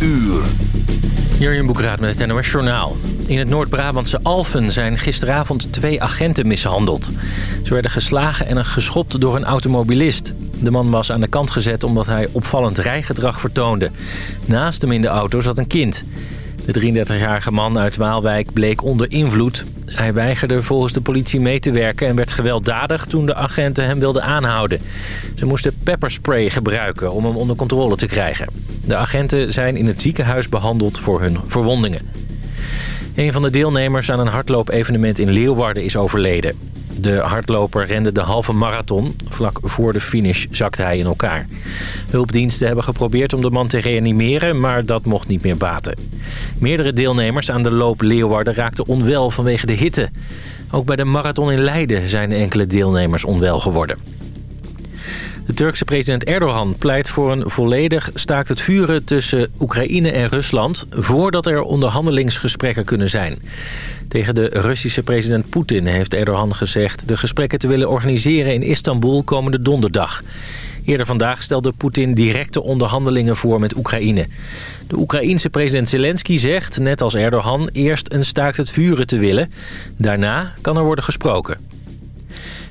uur. Jurjen Boekraat met het NOS Journaal. In het Noord-Brabantse Alphen zijn gisteravond twee agenten mishandeld. Ze werden geslagen en geschopt door een automobilist. De man was aan de kant gezet omdat hij opvallend rijgedrag vertoonde. Naast hem in de auto zat een kind. De 33-jarige man uit Waalwijk bleek onder invloed. Hij weigerde volgens de politie mee te werken en werd gewelddadig toen de agenten hem wilden aanhouden. Ze moesten pepperspray gebruiken om hem onder controle te krijgen. De agenten zijn in het ziekenhuis behandeld voor hun verwondingen. Een van de deelnemers aan een hardloopevenement in Leeuwarden is overleden. De hardloper rende de halve marathon. Vlak voor de finish zakte hij in elkaar. Hulpdiensten hebben geprobeerd om de man te reanimeren, maar dat mocht niet meer baten. Meerdere deelnemers aan de loop Leeuwarden raakten onwel vanwege de hitte. Ook bij de marathon in Leiden zijn enkele deelnemers onwel geworden. De Turkse president Erdogan pleit voor een volledig staakt het vuren tussen Oekraïne en Rusland... voordat er onderhandelingsgesprekken kunnen zijn. Tegen de Russische president Poetin heeft Erdogan gezegd... de gesprekken te willen organiseren in Istanbul komende donderdag. Eerder vandaag stelde Poetin directe onderhandelingen voor met Oekraïne. De Oekraïense president Zelensky zegt, net als Erdogan... eerst een staakt het vuren te willen. Daarna kan er worden gesproken.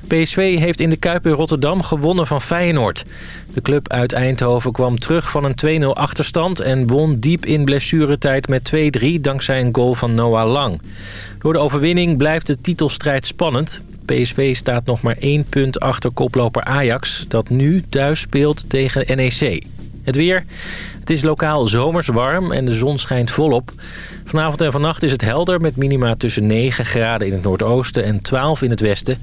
PSV heeft in de Kuip in Rotterdam gewonnen van Feyenoord. De club uit Eindhoven kwam terug van een 2-0 achterstand... en won diep in blessuretijd met 2-3 dankzij een goal van Noah Lang. Door de overwinning blijft de titelstrijd spannend. PSV staat nog maar één punt achter koploper Ajax... dat nu thuis speelt tegen NEC. Het weer. Het is lokaal zomers warm en de zon schijnt volop. Vanavond en vannacht is het helder met minima tussen 9 graden in het noordoosten en 12 in het westen.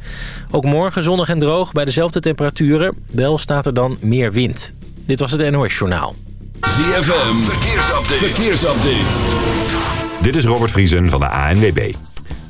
Ook morgen zonnig en droog bij dezelfde temperaturen. Wel staat er dan meer wind. Dit was het NOS Journaal. ZFM, verkeersupdate. verkeersupdate. Dit is Robert Vriesen van de ANWB.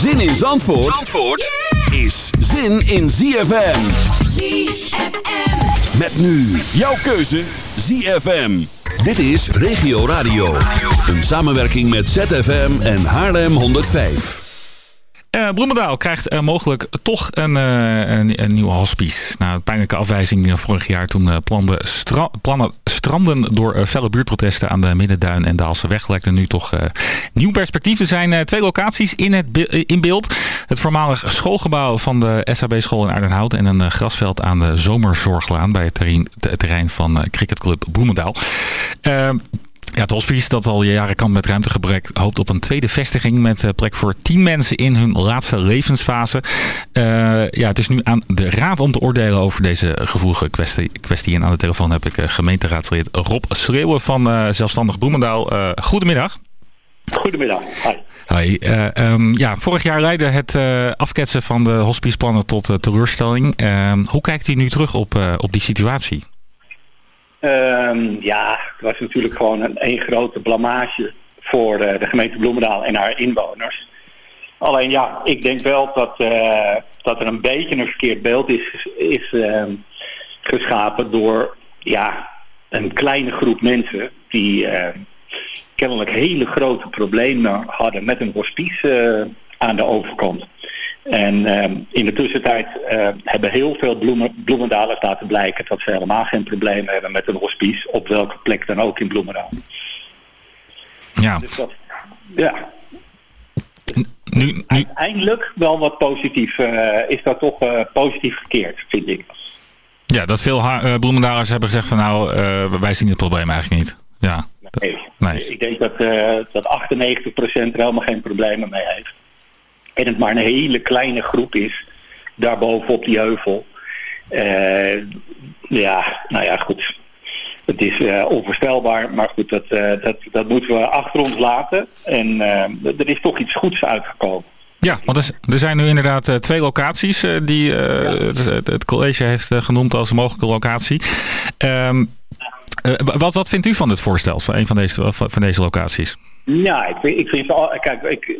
Zin in Zandvoort, Zandvoort is zin in ZFM. ZFM. Met nu jouw keuze ZFM. Dit is Regio Radio. Een samenwerking met ZFM en Haarlem 105. Uh, Bloemendaal krijgt uh, mogelijk toch een, uh, een, een nieuwe hospice. Na een pijnlijke afwijzing vorig jaar toen plannen, plannen stranden door felle buurtprotesten aan de Middenduin en Daalse weg lijkt nu toch nieuw perspectief. Er zijn twee locaties in, het in beeld. Het voormalig schoolgebouw van de SHB-school in Aardenhout en een grasveld aan de Zomerzorglaan bij het terrein, terrein van cricketclub Bloemendaal. Ja, het hospice dat al jaren kan met ruimtegebrek hoopt op een tweede vestiging met eh, plek voor tien mensen in hun laatste levensfase. Uh, ja, het is nu aan de raad om te oordelen over deze gevoelige kwestie. kwestie. En aan de telefoon heb ik uh, gemeenteraadslid Rob Schreeuwen van Zelfstandig Bloemendaal. goedemiddag. Goedemiddag. Hi. Hoi. Um, ja, vorig jaar leidde het afketsen van de hospiceplannen tot teleurstelling. Ehm, hoe kijkt u nu terug op, op die situatie? Um, ja, het was natuurlijk gewoon een, een grote blamage voor uh, de gemeente Bloemendaal en haar inwoners. Alleen ja, ik denk wel dat, uh, dat er een beetje een verkeerd beeld is, is uh, geschapen door ja, een kleine groep mensen die kennelijk hele grote problemen hadden met een hospice aan de overkant. En uh, in de tussentijd uh, hebben heel veel bloemen, bloemendalers laten blijken dat ze helemaal geen problemen hebben met een hospice, op welke plek dan ook in Bloemendaal. Ja. Dus dat, ja. Nu, nu... Uiteindelijk wel wat positief, uh, is dat toch positief gekeerd, vind ik. Ja, dat veel bloemendalers hebben gezegd van nou, wij zien het probleem eigenlijk niet. Ja. Nee, nee. ik denk dat, dat 98% er helemaal geen problemen mee heeft en het maar een hele kleine groep is, daarboven op die heuvel, uh, Ja, nou ja, goed. Het is onvoorstelbaar, maar goed, dat, dat, dat moeten we achter ons laten. En er is toch iets goeds uitgekomen. Ja, want er, zijn nu inderdaad twee locaties die het, het, college heeft genoemd als een mogelijke locatie. Um, wat, wat vindt u van het voorstel, van een van deze, van deze locaties? Ja, ik, ik vind kijk, ik,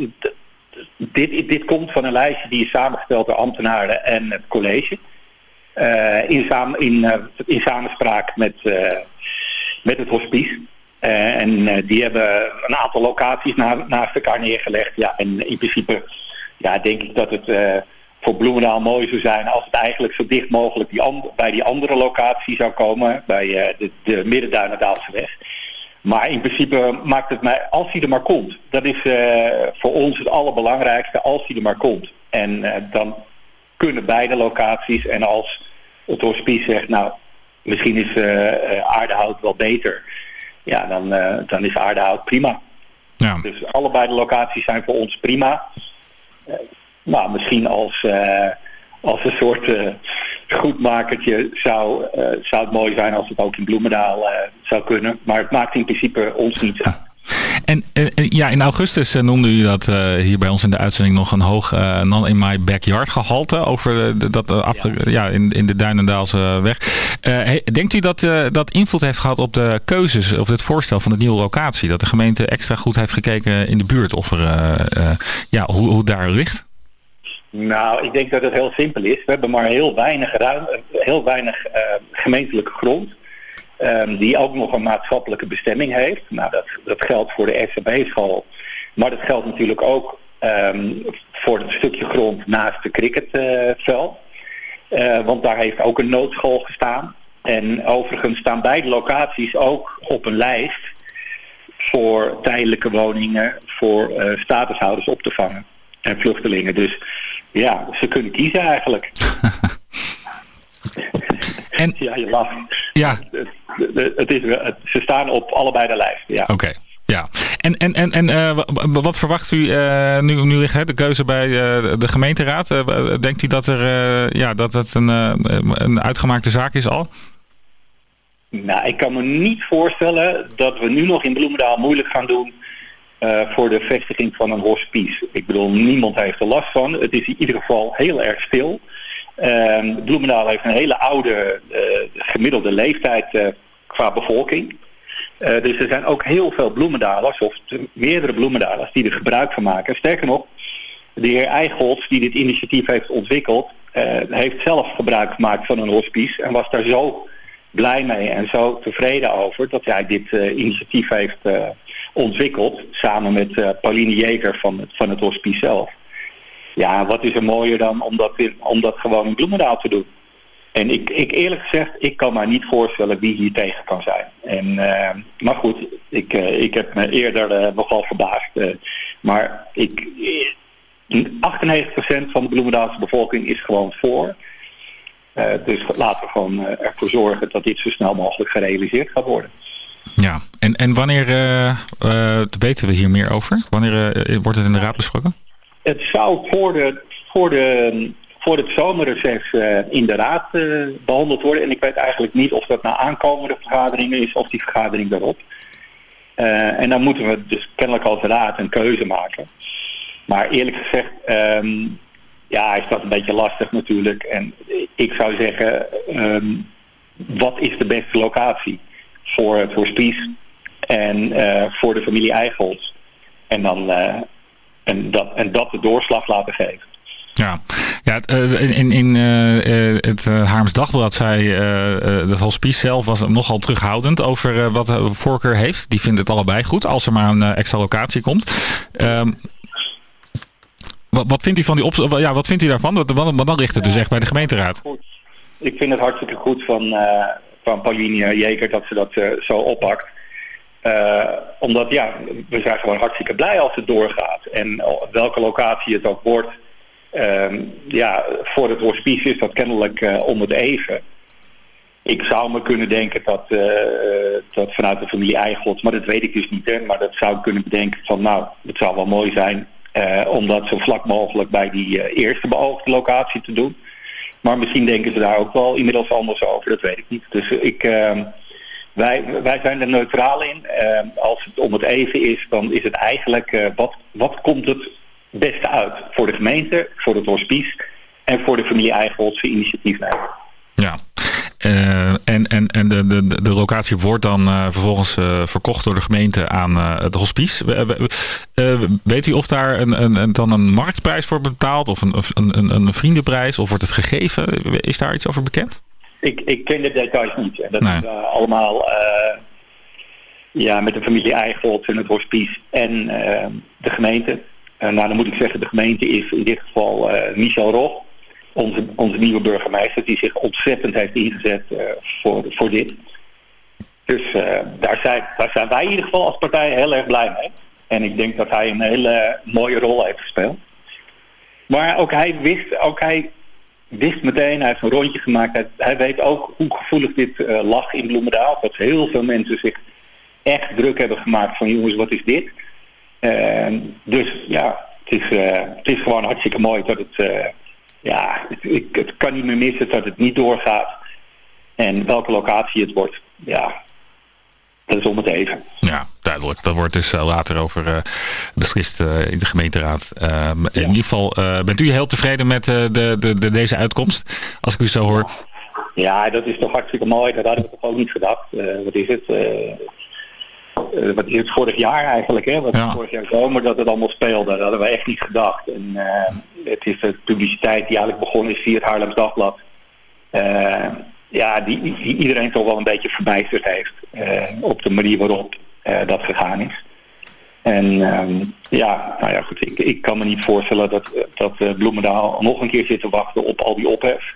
dit, dit komt van een lijstje die is samengesteld door ambtenaren en het college. Uh, in, in, uh, in samenspraak met, uh, met het hospice. en die hebben een aantal locaties na, naast elkaar neergelegd. Ja, en in principe ja, denk ik dat het voor Bloemendaal mooi zou zijn als het eigenlijk zo dicht mogelijk bij die andere locatie zou komen, bij de, de Middenduinendaalse weg. Maar in principe maakt het mij, als hij er maar komt, dat is uh, voor ons het allerbelangrijkste, als hij er maar komt. En uh, dan kunnen beide locaties en als het hospice zegt, nou, misschien is uh, aardehout wel beter, ja, dan, dan is aardehout prima. Ja. Dus allebei de locaties zijn voor ons prima. maar misschien als als een soort uh, goedmakertje zou, uh, zou het mooi zijn als het ook in Bloemendaal uh, zou kunnen. Maar het maakt in principe ons niet uit. En ja, in augustus noemde u dat hier bij ons in de uitzending nog een hoog non in my backyard gehalte over dat af, ja. ja. in, in de Duinendaalse weg. denkt u dat dat invloed heeft gehad op de keuzes of het voorstel van de nieuwe locatie? Dat de gemeente extra goed heeft gekeken in de buurt of er, ja, hoe, hoe daar ligt? Nou, ik denk dat het heel simpel is. We hebben maar heel weinig, ruim, heel weinig uh, gemeentelijke grond. Um, die ook nog een maatschappelijke bestemming heeft. Nou, dat, dat geldt voor de SCB-school. Maar dat geldt natuurlijk ook um, voor het stukje grond naast de cricketveld. Uh, want daar heeft ook een noodschool gestaan. En overigens staan beide locaties ook op een lijst voor tijdelijke woningen voor uh, statushouders op te vangen en vluchtelingen. Dus ja, ze kunnen kiezen eigenlijk. en, ja, je lacht. Ja. Het, het, is, het, ze staan op allebei de lijsten, ja. Oké. Ja, en, en, en, en uh, wat verwacht u uh, nu, nu ligt de keuze bij uh, de gemeenteraad? denkt u dat, er, ja, dat het een, een uitgemaakte zaak is al? Nou, ik kan me niet voorstellen dat we nu nog in Bloemendaal moeilijk gaan doen uh, voor de vestiging van een hospice. Ik bedoel, niemand heeft er last van. Het is in ieder geval heel erg stil. Uh, Bloemendaal heeft een hele oude uh, gemiddelde leeftijd uh, qua bevolking. dus er zijn ook heel veel bloemendalers, of meerdere bloemendalers, die er gebruik van maken. Sterker nog, de heer Eichholz, die dit initiatief heeft ontwikkeld, heeft zelf gebruik gemaakt van een hospice en was daar zo blij mee en zo tevreden over dat hij dit uh, initiatief heeft uh, ontwikkeld samen met uh, Pauline Jeker van van het hospice zelf. Ja, wat is er mooier dan om dat, in, om dat gewoon in Bloemendaal te doen? En ik, ik eerlijk gezegd, ik kan mij niet voorstellen wie hier tegen kan zijn. En, maar goed, ik, ik heb me eerder nogal verbaasd. maar ik, 98% van de Bloemendaalse bevolking is gewoon voor. Uh, dus laten we gewoon uh, ervoor zorgen dat dit zo snel mogelijk gerealiseerd gaat worden. Ja, en, en wanneer uh, weten we hier meer over? Wanneer wordt het in de raad besproken? Het zou voor, de, voor, de, voor het zomerreces in de raad behandeld worden. En ik weet eigenlijk niet of dat na aankomende vergaderingen is of die vergadering daarop. en dan moeten we dus kennelijk als raad een keuze maken. Maar eerlijk gezegd, um, ja, is dat een beetje lastig natuurlijk. En ik zou zeggen, um, wat is de beste locatie voor het hospice en uh, voor de familie Eichels? En, dan, uh, en, dat, en dat de doorslag laten geven. Ja, ja eh, in, in het Haarms Dagblad zei uh, de hospice zelf was nogal terughoudend over wat voorkeur heeft. Die vindt het allebei goed als er maar een extra locatie komt. Um, wat, wat vindt u van die op, ja, wat vindt u daarvan? Want dan, dan ligt het dus echt bij de gemeenteraad. Ik vind het hartstikke goed van, uh, van Pauline Jeker dat ze dat uh, zo oppakt. Uh, omdat ja, we zijn gewoon hartstikke blij als het doorgaat. En welke locatie het ook wordt, ehm, ja, voor het hospice is dat kennelijk om het even. Ik zou me kunnen denken dat, dat vanuit de familie Eichels, maar dat weet ik dus niet, hè, maar dat zou ik kunnen bedenken van nou, het zou wel mooi zijn om dat zo vlak mogelijk bij die uh, eerste beoogde locatie te doen. Maar misschien denken ze daar ook wel inmiddels anders over, dat weet ik niet. Dus ik, ehm, wij, wij zijn er neutraal in. Ehm, als het om het even is, dan is het eigenlijk uh, wat, wat komt het beste uit voor de gemeente, voor het hospice en voor de familie Eigenholtse initiatiefnemer. Ja, uh, en en, en de, de, de locatie wordt dan uh, vervolgens uh, verkocht door de gemeente aan het hospice. weet u of daar een, een, een, dan een marktprijs voor betaald of een, een, een, een vriendenprijs of wordt het gegeven? Is daar iets over bekend? Ik, ik ken de details niet. Dat nee. is allemaal ja, met de familie Eichholt en het hospice en de gemeente. nou, dan moet ik zeggen, de gemeente is in dit geval Michel Roch onze, onze nieuwe burgemeester die zich ontzettend heeft ingezet uh, voor, voor dit. Dus uh, daar, zijn, daar zijn wij in ieder geval als partij heel erg blij mee. En ik denk dat hij een hele mooie rol heeft gespeeld. Maar ook hij wist, ook hij wist meteen, hij heeft een rondje gemaakt. Hij, hij weet ook hoe gevoelig dit uh, lag in Bloemendaal. Dat heel veel mensen zich echt druk hebben gemaakt van jongens, wat is dit? dus ja, het is, het is gewoon hartstikke mooi dat het ja, ik, het kan niet meer missen dat het niet doorgaat. En welke locatie het wordt, ja, dat is om het even. Ja, duidelijk. Dat wordt dus uh, later over uh, beslist uh, in de gemeenteraad. Ehm, in ieder geval, bent u heel tevreden met de, de, de, deze uitkomst, als ik u zo hoor? Ja, dat is toch hartstikke mooi. Dat hadden we toch ook niet gedacht. wat is het? wat is het vorig jaar eigenlijk, hè? Wat ja. vorig jaar zomer dat het allemaal speelde. Dat hadden we echt niet gedacht. En het is de publiciteit die eigenlijk begonnen is via het Haarlems Dagblad. Uh, ja, die, die, iedereen toch wel een beetje verbijsterd heeft op de manier waarop dat gegaan is. En um, ja, nou ja, goed, ik, ik, kan me niet voorstellen dat, dat Bloemendaal nog een keer zit te wachten op al die ophef.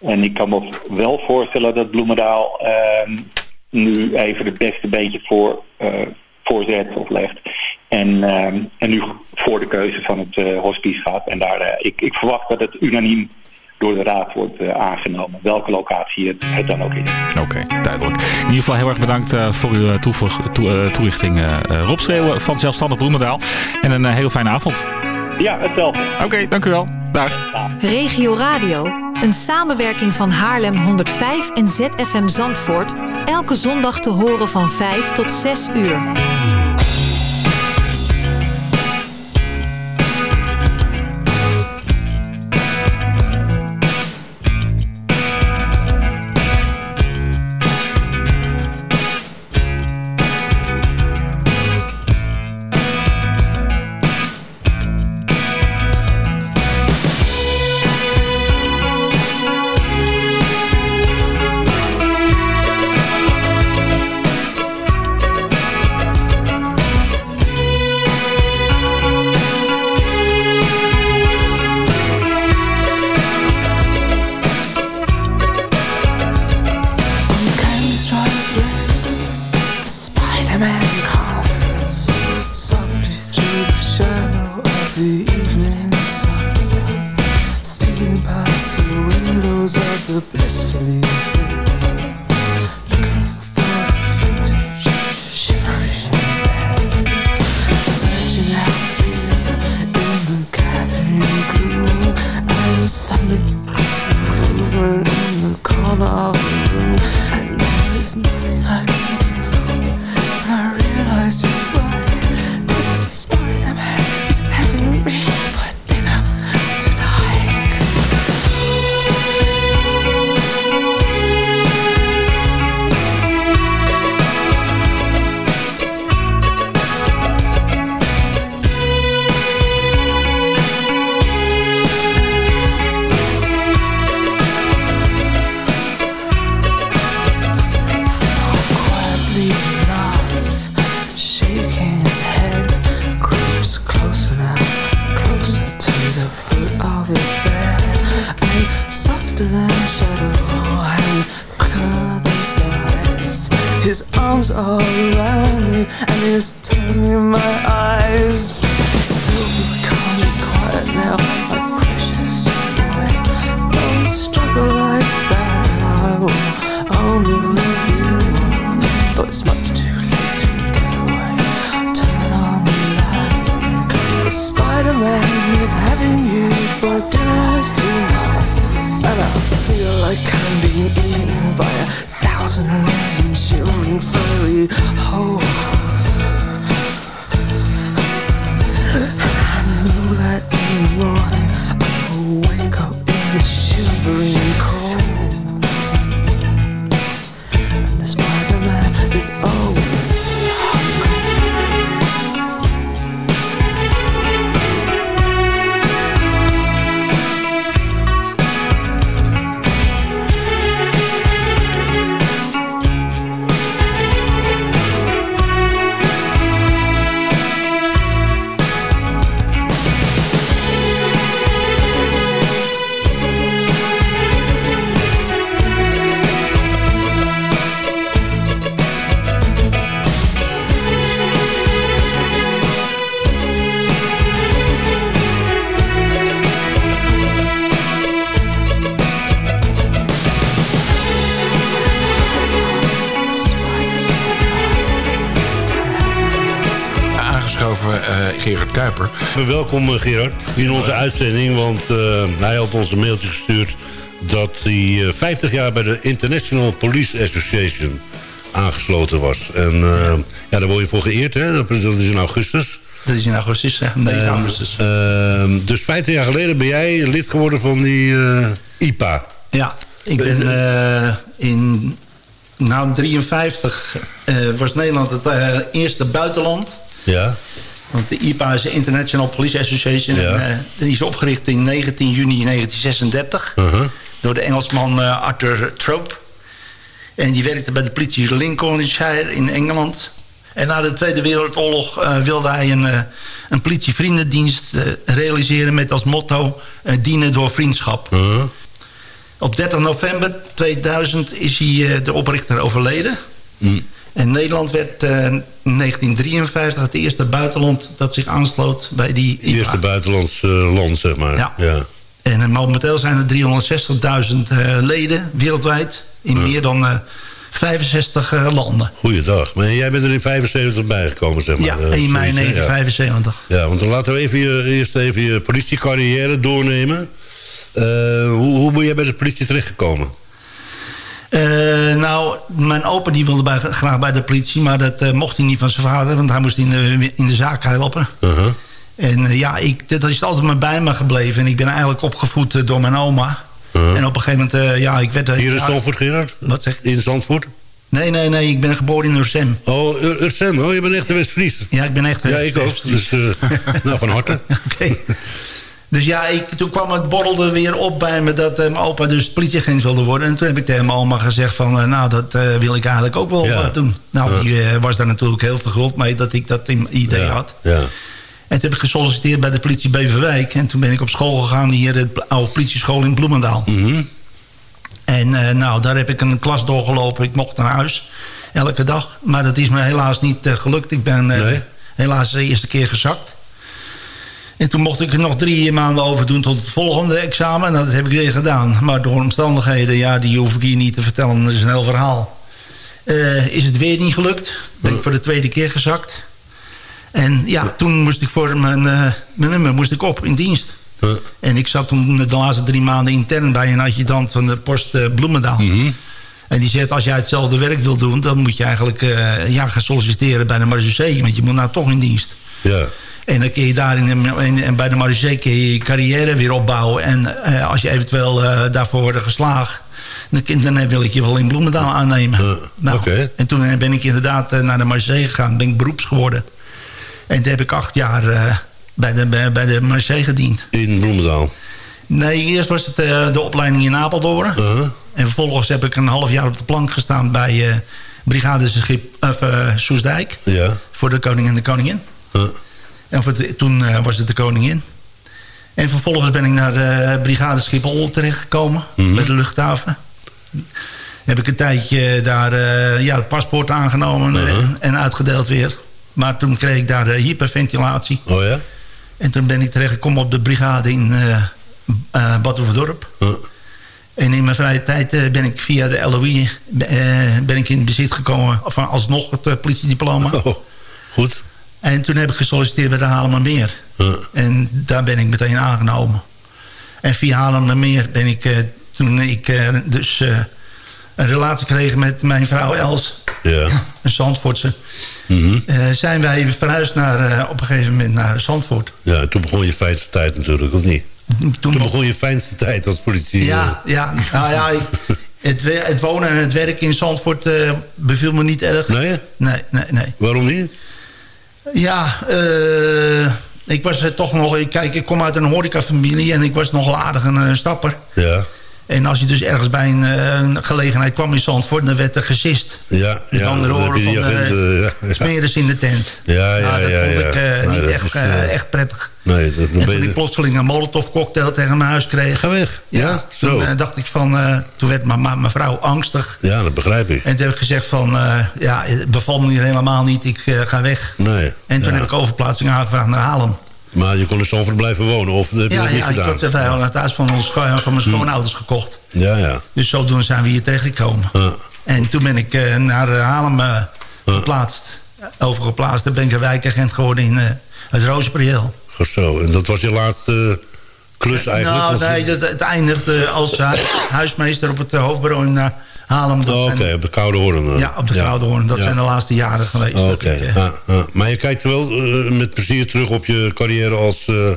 En ik kan me wel voorstellen dat Bloemendaal uh, nu even het beste beetje voor, voorzet of legt. En, uh, en nu voor de keuze van het uh, hospice gaat. En daar, ik, ik verwacht dat het unaniem door de raad wordt aangenomen. Welke locatie het, het dan ook is. Oké, okay, duidelijk. In ieder geval heel erg bedankt voor uw toelichting Rob Schreeuwen van Zelfstandig Bloemendaal. En een hele fijne avond. Ja, hetzelfde. Oké, okay, dank u wel. Regio Radio, een samenwerking van Haarlem 105 en ZFM Zandvoort Elke zondag te horen van 5 tot 6 uur. Welkom eh, Gerard in onze uitzending. Want uh, hij had ons een mailtje gestuurd dat hij 50 eh, jaar bij de International Police Association aangesloten was. En uh, ja, daar word je voor geëerd, hè? Dat is in augustus. Dat is in augustus, ja. 9 augustus. Ehm, dus 50 jaar geleden ben jij lid geworden van die IPA. Ja, ik ben in nou, 53 was Nederland het eerste buitenland... Ja. Want de IPA is de International Police Association. En, uh, die is opgericht in 19 juni 1936. Uh-huh. Door de Engelsman uh, Arthur Trope. En die werkte bij de politie Lincolnshire in Engeland. En na de Tweede Wereldoorlog uh, wilde hij een, een politievriendendienst realiseren... met als motto dienen door vriendschap. Uh-huh. Op 30 november 2000 is hij de oprichter overleden. Mm. En Nederland werd uh, 1953 het eerste buitenland dat zich aansloot bij die IPA. Het eerste buitenlandse land, zeg maar. Ja. ja. En uh, momenteel zijn er 360.000 leden wereldwijd in meer dan 65 landen. Goeiedag. Maar jij bent er in 75 bijgekomen, zeg maar. Ja, 1 mei 1975. Ja. ja, want dan laten we even je, eerst even je politiecarrière doornemen. hoe, hoe ben jij bij de politie terechtgekomen? Uh, nou, mijn opa die wilde bij, graag bij de politie... maar dat uh, mocht hij niet van zijn vader... want hij moest in de, in de zaak helpen. Uh -huh. En uh, ja, ik, dat is altijd maar bij me gebleven. En ik ben eigenlijk opgevoed door mijn oma. -huh. En op een gegeven moment, ja, ik werd... Hier in Zandvoort, Gerard? Wat zegt In Zandvoort? Nee, nee, nee, ik ben geboren in Ursem. Oh, Ursem, oh, je bent echt een West-Fries? Ja, ik ben echt Ja, ik ook, dus nou, van harte. Oké. Okay. Dus ja, ik, toen kwam het borrelde weer op bij me dat uh, mijn opa dus politieagent wilde worden. En toen heb ik tegen mijn oma gezegd van, uh, nou, dat uh, wil ik eigenlijk ook wel ja. doen. Nou, die was daar natuurlijk heel verguld mee dat ik dat idee ja. had. Ja. En toen heb ik gesolliciteerd bij de politie Beverwijk. En toen ben ik op school gegaan, hier de oude politieschool in Bloemendaal. Mm -hmm. En nou, daar heb ik een klas doorgelopen. Ik mocht naar huis, elke dag. Maar dat is me helaas niet gelukt. Ik ben nee. helaas de eerste keer gezakt. En toen mocht ik er nog drie maanden over doen tot het volgende examen. En dat heb ik weer gedaan. Maar door omstandigheden, ja, die hoef ik hier niet te vertellen. Dat is een heel verhaal. Uh, is het weer niet gelukt. Ben ik voor de tweede keer gezakt. En ja, toen moest ik voor mijn, uh, mijn nummer moest ik op in dienst. En ik zat toen de laatste drie maanden intern bij een adjudant van de post uh, Bloemendaal. Mm -hmm. En die zegt, als jij hetzelfde werk wil doen... dan moet je eigenlijk ja, gaan solliciteren bij de marechaussee. Want je moet nou toch in dienst. Ja. En dan kun je daar in, bij de Marseille je je carrière weer opbouwen. En uh, als je eventueel uh, daarvoor wordt geslaagd... Dan, dan, wil ik je wel in Bloemendaal aannemen. Uh, nou, okay. En toen ben ik inderdaad naar de Marseille gegaan. Ben ik beroeps geworden. En toen heb ik acht jaar bij, de, bij, bij de Marseille gediend. In Bloemendaal? Nee, eerst was het de opleiding in Apeldoorn. -huh. En vervolgens heb ik een half jaar op de plank gestaan... bij Brigadeschip of, Soesdijk. Ja. Voor de koning en de koningin. En toen uh, was het de koningin. En vervolgens ben ik naar de brigade Schiphol terechtgekomen. Mhm. Mm -hmm. Bij de luchthaven. Heb ik een tijdje daar uh, ja, het paspoort aangenomen uh -huh. en, uitgedeeld weer. Maar toen kreeg ik daar hyperventilatie. Oh ja? En toen ben ik terechtgekomen op de brigade in uh, Badhoevedorp. -huh. En in mijn vrije tijd ben ik via de LOI ben ik in bezit gekomen van alsnog het politiediploma. Oh, goed. En toen heb ik gesolliciteerd bij de Haarlemmermeer. Uh. En daar ben ik meteen aangenomen. En via Haarlemmermeer ben ik, uh, toen ik uh, dus een relatie kreeg met mijn vrouw Els... Ja. een Zandvoortse. Mhm. Eh, zijn wij verhuisd naar, eh, op een gegeven moment naar Zandvoort. Ja, toen begon je fijnste tijd natuurlijk, of niet? Toen, begon je fijnste tijd als politie. Ja, ja, nou ja ik- het, het wonen en het werken in Zandvoort eh, beviel me niet erg. eh. Nee? Nee, nee, nee. Waarom niet? Ja, eh, ik was toch nog... Kijk, ik kom uit een horecafamilie en ik was nogal aardig een eh, stapper. Ja, En als je dus ergens bij een, eh, een gelegenheid kwam in Zandvoort... dan werd er gesist. ja. Met ja andere woorden van agenten, uh, ja, in de tent. Ja, ja, Nou, dat ja, vond ja. ik eh, Nee, niet dat echt, echt prettig. Nee, dat En toen ik plotseling een molotov cocktail tegen mijn huis kreeg... Ga weg. Ja, zo. Toen eh, dacht ik van... eh, toen werd mijn- vrouw angstig. Ja, dat begrijp ik. En toen heb ik gezegd van... eh, ja, het bevalt me hier helemaal niet. Ik ga weg. Nee. En toen ja. heb ik overplaatsing aangevraagd naar Haarlem. Maar je kon in Zandvoort blijven wonen, of heb je Ja, dat niet ja ik gedaan? had even het huis van, ons, van mijn schoonouders gekocht. Ja, ja. Dus zodoende zijn we hier terechtgekomen. Ja. En toen ben ik naar Haarlem eh, verplaatst. Overgeplaatst. Toen ben ik een wijkagent geworden in het Rozenprieel. Goed zo. En dat was je laatste klus eigenlijk? Nou, Of- nee, dat, het eindigde als hu- huismeester op het eh, hoofdbureau in eh, Haarlem. Oh, Oké, op de Koude Hoorn. Ja, op de Koude Hoorn. Dat Ja. zijn de laatste jaren geweest. Oh, Oké, eh, ja, ja. maar je kijkt wel eh, met plezier terug op je carrière als eh,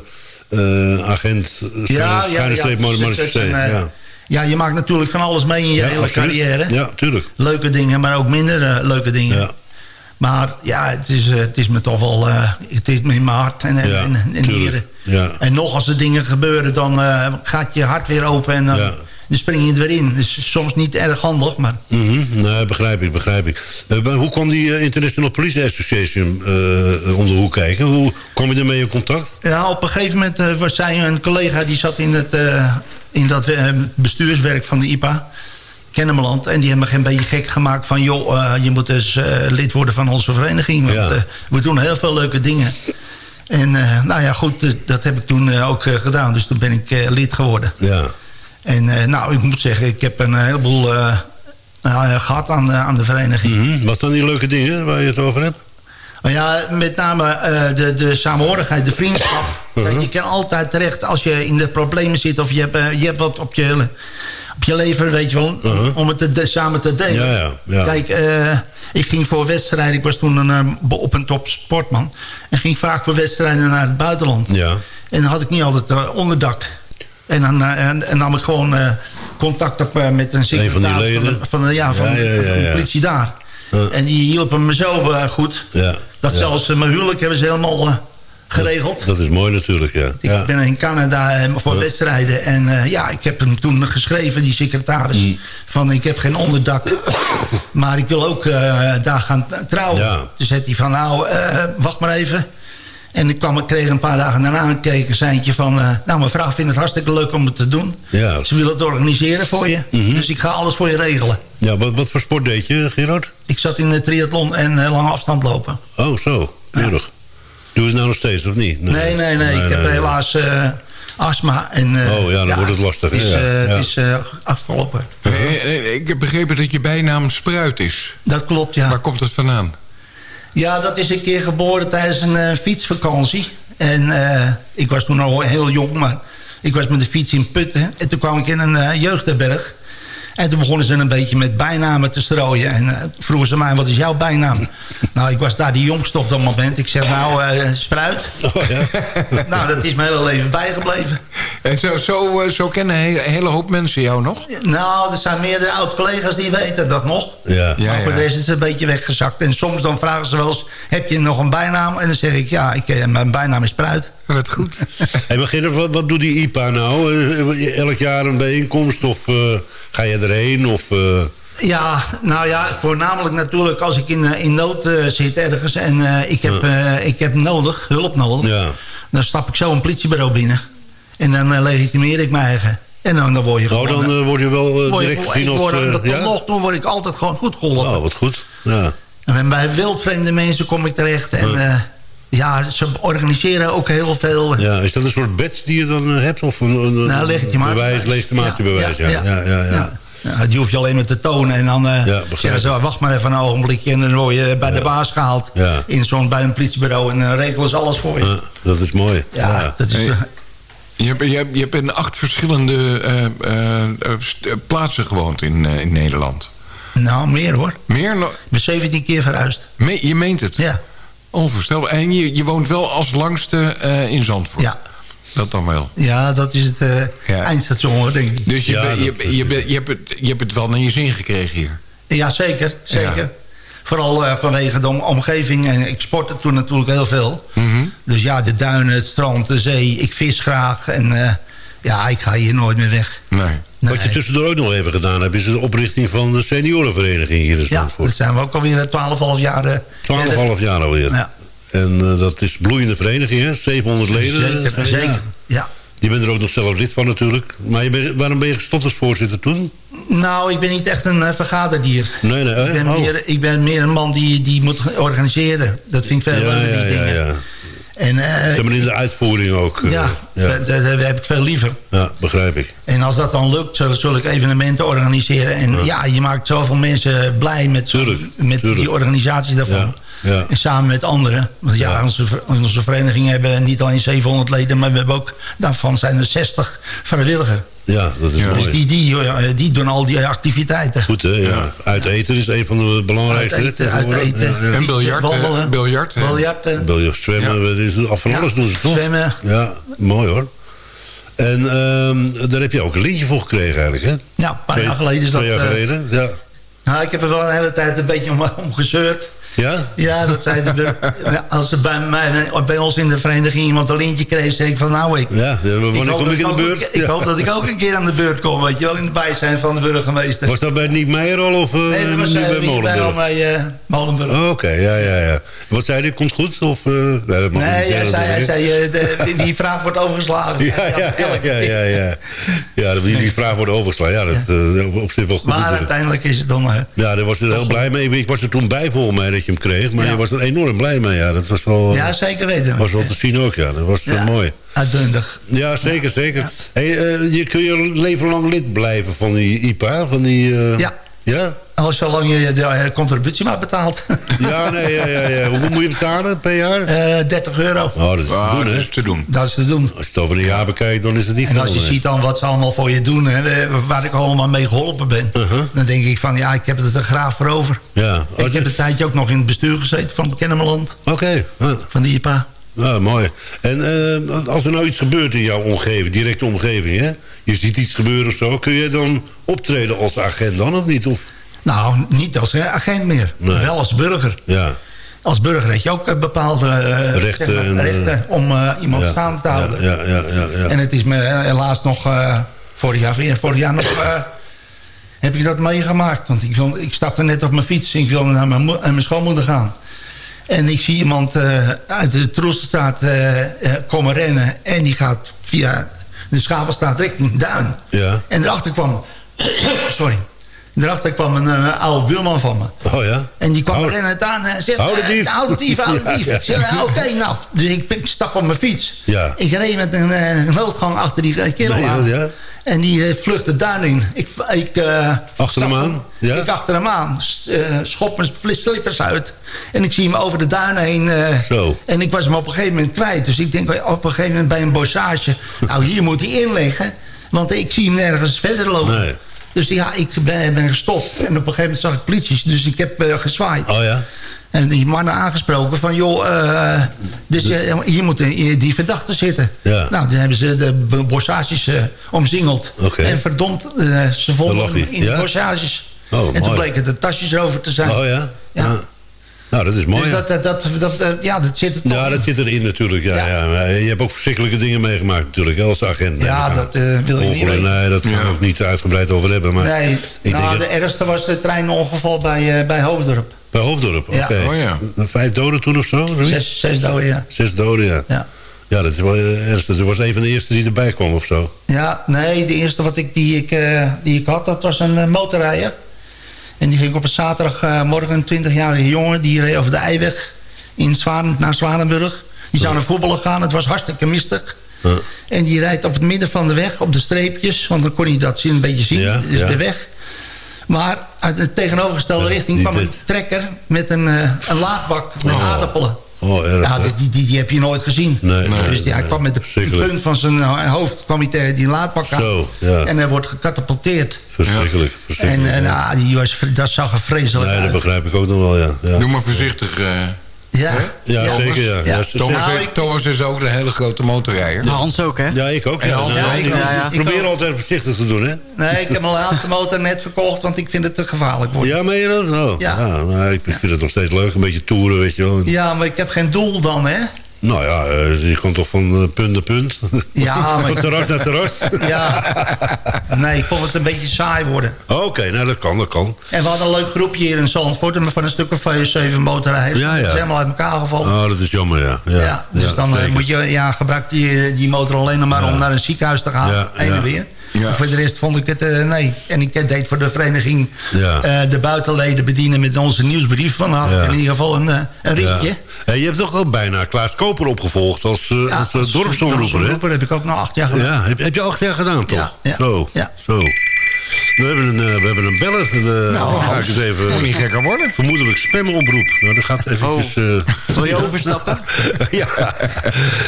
eh, agent, ja, schuine ja, ja, streep, eh, ja. ja, je maakt natuurlijk van alles mee in je hele carrière. Ja, tuurlijk. Leuke dingen, maar ook minder eh, leuke dingen. Maar ja, het is, eh, het is me toch wel... eh, het is me in mijn hart en, Ja, en, en tuurlijk. nieren. Ja. En nog als er dingen gebeuren, dan eh, gaat je hart weer open... en dan, Ja. dan spring je er weer in. Dus soms niet erg handig, maar... Mhm, Nee, begrijp ik, begrijp ik. Maar hoe kwam die International Police Association om de hoek kijken? Hoe kwam je ermee in contact? Ja, op een gegeven moment was zij een collega... die zat in, het, in dat bestuurswerk van de IPA... Kennemerland. En die hebben me een beetje gek gemaakt van... joh, eh, je moet dus eh, lid worden van onze vereniging. Want Ja. eh, we doen heel veel leuke dingen. En nou ja, goed, dat heb ik toen ook gedaan. Dus toen ben ik lid geworden. Ja, En nou, ik moet zeggen, ik heb een heleboel nou, gehad aan, aan de vereniging. Mhm. Wat dan die leuke dingen waar je het over hebt? Maar ja, met name de, de samenhorigheid, de vriendschap. Uh-huh. Je kan altijd terecht als je in de problemen zit... of je hebt, je hebt wat op je, op je lever, weet je wel... Uh-huh. om het te de- samen te delen. Ja, ja, ja. Kijk, eh, ik ging voor wedstrijden... ik was toen een, eh, op een top sportman... en ging vaak voor wedstrijden naar het buitenland. Ja. En dan had ik niet altijd eh, onderdak. En dan en, en nam ik gewoon contact op met een secretaris van de, van, de, ja, van, de politie daar. En die hielpen me zo goed. Ja. Dat zelfs mijn huwelijk hebben ze helemaal geregeld. Dat is mooi natuurlijk, ja. ik ja. ben in Canada eh, voor wedstrijden. En eh, ja, ik heb hem toen geschreven, die secretaris. Mm. Van ik heb geen onderdak. maar ik wil ook eh, daar gaan trouwen. Ja. Dus zei hij van nou, wacht maar even. En ik, kwam, kreeg een paar dagen daarna een kekenseintje van... nou, mijn vrouw vindt het hartstikke leuk om het te doen. Ja. Ze wil het organiseren voor je. Mhm. Dus ik ga alles voor je regelen. Ja, wat, wat voor sport deed je, Gerard? Ik zat in de triathlon en lange afstand lopen. Oh, zo. Keurig. Doe je het nou nog steeds, of niet? Nee, nee, nee. ik heb nee. helaas eh, astma. En, eh, Oh, ja, dan wordt het lastig, Het is? Ja, eh, ja. het is eh, afgelopen. Ik heb begrepen dat je bijnaam Spruit is. Dat klopt, ja. Waar komt dat vandaan? Ja, dat is een keer geboren tijdens een fietsvakantie. En eh, ik was toen al heel jong, maar ik was met de fiets in Putten. En toen kwam ik in een jeugdherberg. En toen begonnen ze een beetje met bijnamen te strooien. En eh, vroegen ze mij, wat is jouw bijnaam? nou, ik was daar die jongste op dat moment. Ik zeg, nou, eh, Spruit. Oh, ja. nou, dat is mijn hele leven bijgebleven. En zo, zo, eh, zo kennen een hele, hoop mensen jou nog? Nou, er zijn meerdere oud-collega's die weten dat nog. Ja. Ja, maar voor ja. de rest is het een beetje weggezakt. En soms dan vragen ze wel eens, heb je nog een bijnaam? En dan zeg ik, ja, ik, mijn bijnaam is Spruit. Wat goed. Hey, maar wat, wat doet die IPA nou? Eh, Elk jaar een bijeenkomst? Of eh, ga je erheen? Of, eh, Ja, nou ja, voornamelijk natuurlijk als ik in, in nood zit ergens... en ik, heb, ik heb nodig, hulp nodig... ja. dan stap ik zo een politiebureau binnen. En dan legitimeer ik mijn eigen. En dan, dan word je Nou, gewoon... dan eh, word je wel direct gezien als... word, dat, ja? Nog toe word ik altijd gewoon goed geholpen. Oh, wat goed. Ja. En bij wildvreemde mensen kom ik terecht. En ja, ze organiseren ook heel veel. ja, is dat een soort badge die je dan eh, hebt? Of een, een, Nou, legitimatiebewijs. bewijs, legitimatiebewijs, ja. Ja, ja, ja. ja. Ja, die hoef je alleen maar te tonen. En dan eh, begrijp zeggen ze, wacht maar even een ogenblikje. En dan word je bij de baas gehaald. Ja. In zo'n, bij een politiebureau. En dan regelen ze alles voor je. Ja, dat is mooi. ja, dat is... Hey. eh, Je hebt, je, hebt, je hebt in acht verschillende eh, eh, eh, eh, plaatsen gewoond in, eh, in Nederland. Nou, meer hoor. Meer? Ik ben 17 keer verhuisd. Me je meent het? Ja. Onvoorstelbaar. En je, je woont wel als langste uh, in Zandvoort? Ja. Dat dan wel? Ja, dat is het uh, ja. eindstation hoor, denk ik. Dus je, Ja, je, dat- je, hebt het, je hebt het wel naar je zin gekregen hier? Ja, zeker. zeker. Ja. Vooral eh, vanwege de om- omgeving. En ik sportte toen natuurlijk heel veel. Mhm. Dus ja, de duinen, het strand, de zee. Ik vis graag. En eh, ja, ik ga hier nooit meer weg. Nee. Nee. Wat je tussendoor ook nog even gedaan hebt... is de oprichting van de seniorenvereniging hier in Ja, dat Zandvoort. zijn we ook alweer 12,5 jaar eh, Twaalf verder. half jaar alweer. Ja. En eh, dat is bloeiende vereniging, hè? 700 leden. Zeker, Ja. zeker. Ja. Je bent er ook nog zelf lid van natuurlijk. Maar je waarom ben je gestopt als voorzitter toen? Nou, ik ben niet echt een eh, vergaderdier. Nee, nee. Ik ben, oh. meer, ik ben meer een man die, die moet organiseren. Dat vind ik veel ja, leuker, ja, die ja, dingen. En eh, Zeg maar in de uitvoering ook. eh, ja, ja. Dat, heb ik veel liever. Ja, begrijp ik. En als dat dan lukt, zul, zul ik evenementen organiseren. En ja, je maakt zoveel mensen blij met, Tuurlijk, met tuurlijk. die organisatie daarvan. Ja, ja. En samen met anderen. Want ja, Ja. Onze, onze vereniging hebben niet alleen 700 leden... maar we hebben ook, daarvan zijn er 60 vrijwilligers. Ja, dat is Ja. mooi. Dus die, die, eh, die doen al die activiteiten. Goed, hè? Ja. Uit eten is een van de belangrijkste. Uit eten, uit eten. Ja, ja. En biljart? Wandelen. Biljart. Biljart, zwemmen, Ja. dat is- af van Ja, alles doen ze toch? zwemmen. Ja, mooi hoor. En ehm, daar heb je ook een lintje voor gekregen eigenlijk, hè? Ja, een paar jaar geleden is dat... Twee jaar eh, geleden, ja. nou, ik heb er wel een hele tijd een beetje om, om gezeurd. Ja? Ja, dat zei de Als er bij, mij, bij ons in de vereniging iemand een lintje kreeg... zei ik van nou, ik, Ja, wanneer kom ik in de beurt? Ik hoop dat ik ook een keer aan de beurt kom, weet je wel, in het bijzijn van de burgemeester. Was dat bij Niek Meijer al of uh, nee, dat was nu uh, bij Molenburg? bij uh, Molenburg. Oh, Oké, ja, ja, ja. Wat zei hij? Komt goed? Of, uh, nee, dat mag nee, niet hij zei, hij natuurlijk. zei uh, de, die vraag wordt overgeslagen. Ja, ja, ja, ja, ja, die, vraag wordt overgeslagen. Ja, dat uh, op zich wel goed. Maar uiteindelijk is het dan... Ja, daar was je er heel blij mee. Ik was er toen bij volgens mij dat je hem kreeg. Maar je was er enorm blij mee. Ja, dat was wel, ja, zeker weten. was wel te zien ook. Ja, dat was mooi. Uitbundig. Ja, zeker, zeker. Hey, je, kun je leven lang lid blijven van die IPA? Van die, Ja. Ja? Al zolang je de uh, contributie maar betaalt. Ja, nee, ja, ja, ja. Hoeveel moet je betalen per jaar? Uh, 30 euro. Oh, dat is te Ah, doen, dat hè? is te doen. Dat is te doen. Als je het over een jaar bekijkt, dan is het niet En als je ziet dan wat ze allemaal voor je doen, hè, waar ik allemaal mee geholpen ben... Uh-huh. dan denk ik van, ja, ik heb het er graag voor over. Ja. Oh, Ik heb een tijdje ook nog in het bestuur gezeten van Kennemerland, Oké. Van die IPA. Ja, mooi. En eh, als er nou iets gebeurt in jouw omgeving, directe omgeving, hè? Je ziet iets gebeuren of zo, kun je dan optreden als agent dan of niet? Of, Nou, niet als eh, agent meer, Nee. wel als burger. ja, Als burger heb je ook eh, bepaalde eh, Rechten zeg maar, en, rechten om iemand ja, staande te houden. Ja, ja, ja, ja. En het is me helaas nog vorig jaar, vorig jaar nog... heb ik dat meegemaakt. Want ik, wil, ik stapte net op mijn fiets. Ik wilde naar mijn, naar mijn schoonmoeder gaan. En ik zie iemand uit de Troestenstraat eh, komen rennen. En die gaat via de Schabelstraat richting Duin. Ja. En erachter kwam... sorry. Daarachter kwam een eh, oude buurman van me. Oh ja? En die kwam Hou- rennen aan en zegt... Hou de eh, dief. Dief, Ja, ja, Ik zeg, oké, nou. Dus ik, ik stap op mijn fiets. Ja. Ik reed met een noodgang achter die eh, kerel Nee, aan. ja. En die vluchtte duin in. Ik, ik, Achter hem aan? Ja. Ik achter hem aan. Schop mijn slippers uit. En ik zie hem over de duin heen. Zo. En ik was hem op een gegeven moment kwijt. Dus ik denk op een gegeven moment bij een bossage... nou, hier moet hij inleggen. Want ik zie hem nergens verder lopen. Nee. Dus ja, ik ben, ben gestopt. En op een gegeven moment zag ik politie. Dus ik heb eh, gezwaaid. Oh ja? En die mannen aangesproken van, joh, eh, dus, eh, hier moet die, die verdachte zitten. Ja. Nou, toen hebben ze de bossages omzingeld. En verdomd, ze vonden in ja? de bossages. Oh, en toen mooi. het de tasjes erover te zijn. Oh ja? Ja. Nou, dat is mooi. dus ja. dat, dat, dat, dat, eh, ja, dat zit er toch Ja, in. dat zit erin natuurlijk. Ja, Ja. je hebt ook verschrikkelijke dingen meegemaakt natuurlijk, als agent. Ja, dat, eh, wil je niet weten. Nee, dat we Ja. ook niet uitgebreid over hebben. Maar Nee, ik nou, denk de dat- ergste was het treinongeval bij, eh, bij Hoofddorp. bij Hoofddorp, oké. Ja. Oh ja. Vijf doden toen of zo? Zes, zes doden, ja. Zes doden, ja. ja. Ja, dat is wel eh, ernstig. Dat was een van de eerste die erbij kwam of zo. Ja, nee, de eerste wat ik, die, ik, eh, die ik had, dat was een eh, motorrijder. En die ging op een zaterdagmorgen, een 20-jarige jongen... die reed over de Eiweg in Zwaan, naar Zwanenburg. Die zou naar voetballen gaan, het was hartstikke mistig. En die rijdt op het midden van de weg, op de streepjes... want dan kon hij dat zien, een beetje zien, Ja, dus ja. de weg. Maar uit de tegenovergestelde Ja, richting kwam een trekker... met een, eh, een laadbak met Oh. aardappelen. Oh, erg. Ja, die, die, die heb je nooit gezien. Nee, nee, dus ja, hij kwam met de punt van zijn eh, hoofd kwam hij tegen die laadpak aan. Zo, ja. En hij wordt gecatapulteerd. Verschrikkelijk. En, verschrikkelijk, en ja. ah, die was, dat zag er vreselijk Nee, dat uit. begrijp ik ook nog wel, ja. Ja, Doe maar voorzichtig. eh. Ja, ja Thomas? zeker, ja. Ja. Ja, Thomas, is- ik- Thomas is ook een hele grote motorrijder. Hans ook, hè? ja, ik ook. Ja, Hans Ja, ik, ja, ja. ik probeer altijd voorzichtig te doen, hè? Nee, ik heb mijn laatste motor net verkocht, want ik vind het te gevaarlijk worden. Ja, meen je dat? Oh, Ja. nou, ik vind het nog steeds leuk. Een beetje toeren, weet je wel. Ja, maar ik heb geen doel dan, hè? Nou ja, eh, je komt toch van eh, punt naar punt? Ja, maar van terras naar terras? Ja. Nee, ik vond het een beetje saai worden. Oké, nou dat kan, dat kan. En we hadden een leuk groepje hier in Zandvoort... en van een stuk of vijf, zeven motorrijders. Ja, ja. Dat is helemaal uit elkaar gevallen. Oh, dat is jammer, ja. Ja, ja, dus dan eh, zeker. moet je, ja, gebruik die, die motor alleen nog maar Ja. om naar een ziekenhuis te gaan. Ja, heen ja. en weer. Ja. Voor de rest vond ik het, eh, nee. En ik deed voor de vereniging Ja. eh, de buitenleden bedienen met onze nieuwsbrief. Van, Ja. in ieder geval een, eh, een ritje. Hey, je hebt toch ook bijna Klaas Koper opgevolgd als, eh Ja, als, eh, als dorpsomroeper, hè? heb ik ook nog acht jaar gedaan. Ja, heb, heb je acht jaar gedaan, toch? Ja, ja, Zo, ja. zo. We hebben een, eh, we hebben een beller. Uh, Nou, ga ik eens even... Moet niet gekker worden. Vermoedelijk spamoproep. Nou, dat gaat eventjes... eh, Wil je overstappen? ja.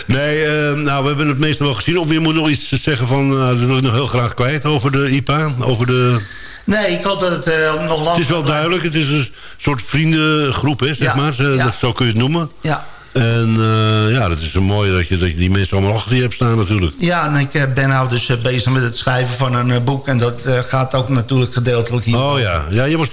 Nee, eh, nou, we hebben het meestal wel gezien. Of je moet nog iets zeggen van... eh, dat wil ik nog heel graag kwijt over de IPA. Over de... Nee, ik hoop dat het eh, nog lang... Het is wel duidelijk. Het is een soort vriendengroep, hè, zeg Ja, maar. Zo, ja. dat- Zo kun je het noemen. Ja. En eh, ja, dat is een mooi dat je, dat je die mensen allemaal achter je hebt staan natuurlijk. Ja, en ik eh, ben nou dus eh, bezig met het schrijven van een boek. En dat gaat ook natuurlijk gedeeltelijk hier. Oh ja, ja je was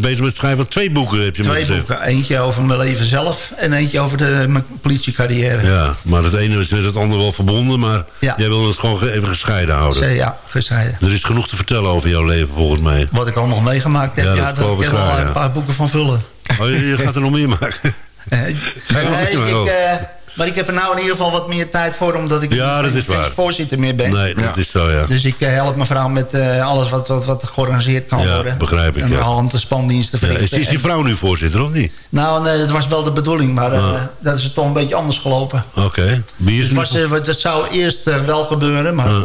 bezig met het schrijven van twee boeken, heb je me Twee boeken. Eentje over mijn leven zelf en eentje over de, mijn politiecarrière. Ja, maar het ene is met het andere wel verbonden, maar Ja. jij wil het gewoon ge- even gescheiden houden. Ja, gescheiden. Er is genoeg te vertellen over jouw leven volgens mij. Wat ik al nog meegemaakt heb, Ja, ja, dat daar kan ik ik wel ja. een paar boeken van vullen. Oh, je, je gaat er nog meer maken. Eh, nee, ik, eh, maar ik heb er nou in ieder geval wat meer tijd voor... omdat ik Ja, waar. voorzitter meer ben. Nee, dat is zo, ja. Dus ik eh, help mevrouw met eh, alles wat, wat, wat georganiseerd kan Ja, worden. begrijp ik, En ja. hand de spandiensten Ja, is, die vrouw nu voorzitter of niet? Nou, nee, dat was wel de bedoeling, maar eh, Ah. dat is toch een beetje anders gelopen. Oké. Wie is Het was, nu? eh, dat zou eerst eh, wel gebeuren, maar... Ah.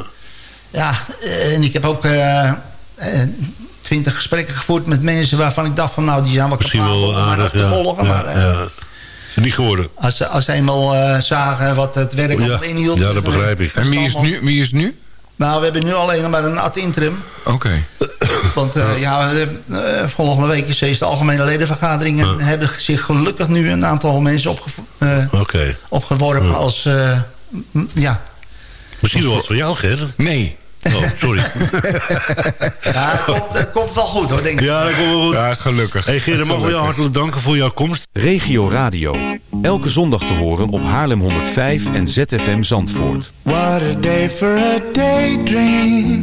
Ja, eh, en ik heb ook eh, eh, twintig gesprekken gevoerd met mensen... waarvan ik dacht van, nou, die zijn wel Misschien wel om maar aardig, te volgen. maar eh, het niet geworden? als, ze- als ze eenmaal eh, zagen wat het werk Ja, allemaal inhield... ja, dat begrijp ik. En wie is, nu, wie is nu? Nou, we hebben nu alleen nog maar een ad interim. Oké. Want eh, ja, eh, volgende week is de algemene ledenvergadering... en hebben zich gelukkig nu een aantal mensen eh, Oké. opgeworpen als... eh, ja, Misschien wel wat voor jou, Ger. Nee. Oh, sorry. ja het, komt, het komt wel goed hoor, denk ik. ja, dat komt wel goed. Ja, gelukkig. Hey Gerrit, mogen we jou hartelijk danken voor jouw komst. Regio Radio. Elke zondag te horen op Haarlem 105 en ZFM Zandvoort. What a day for a daydream.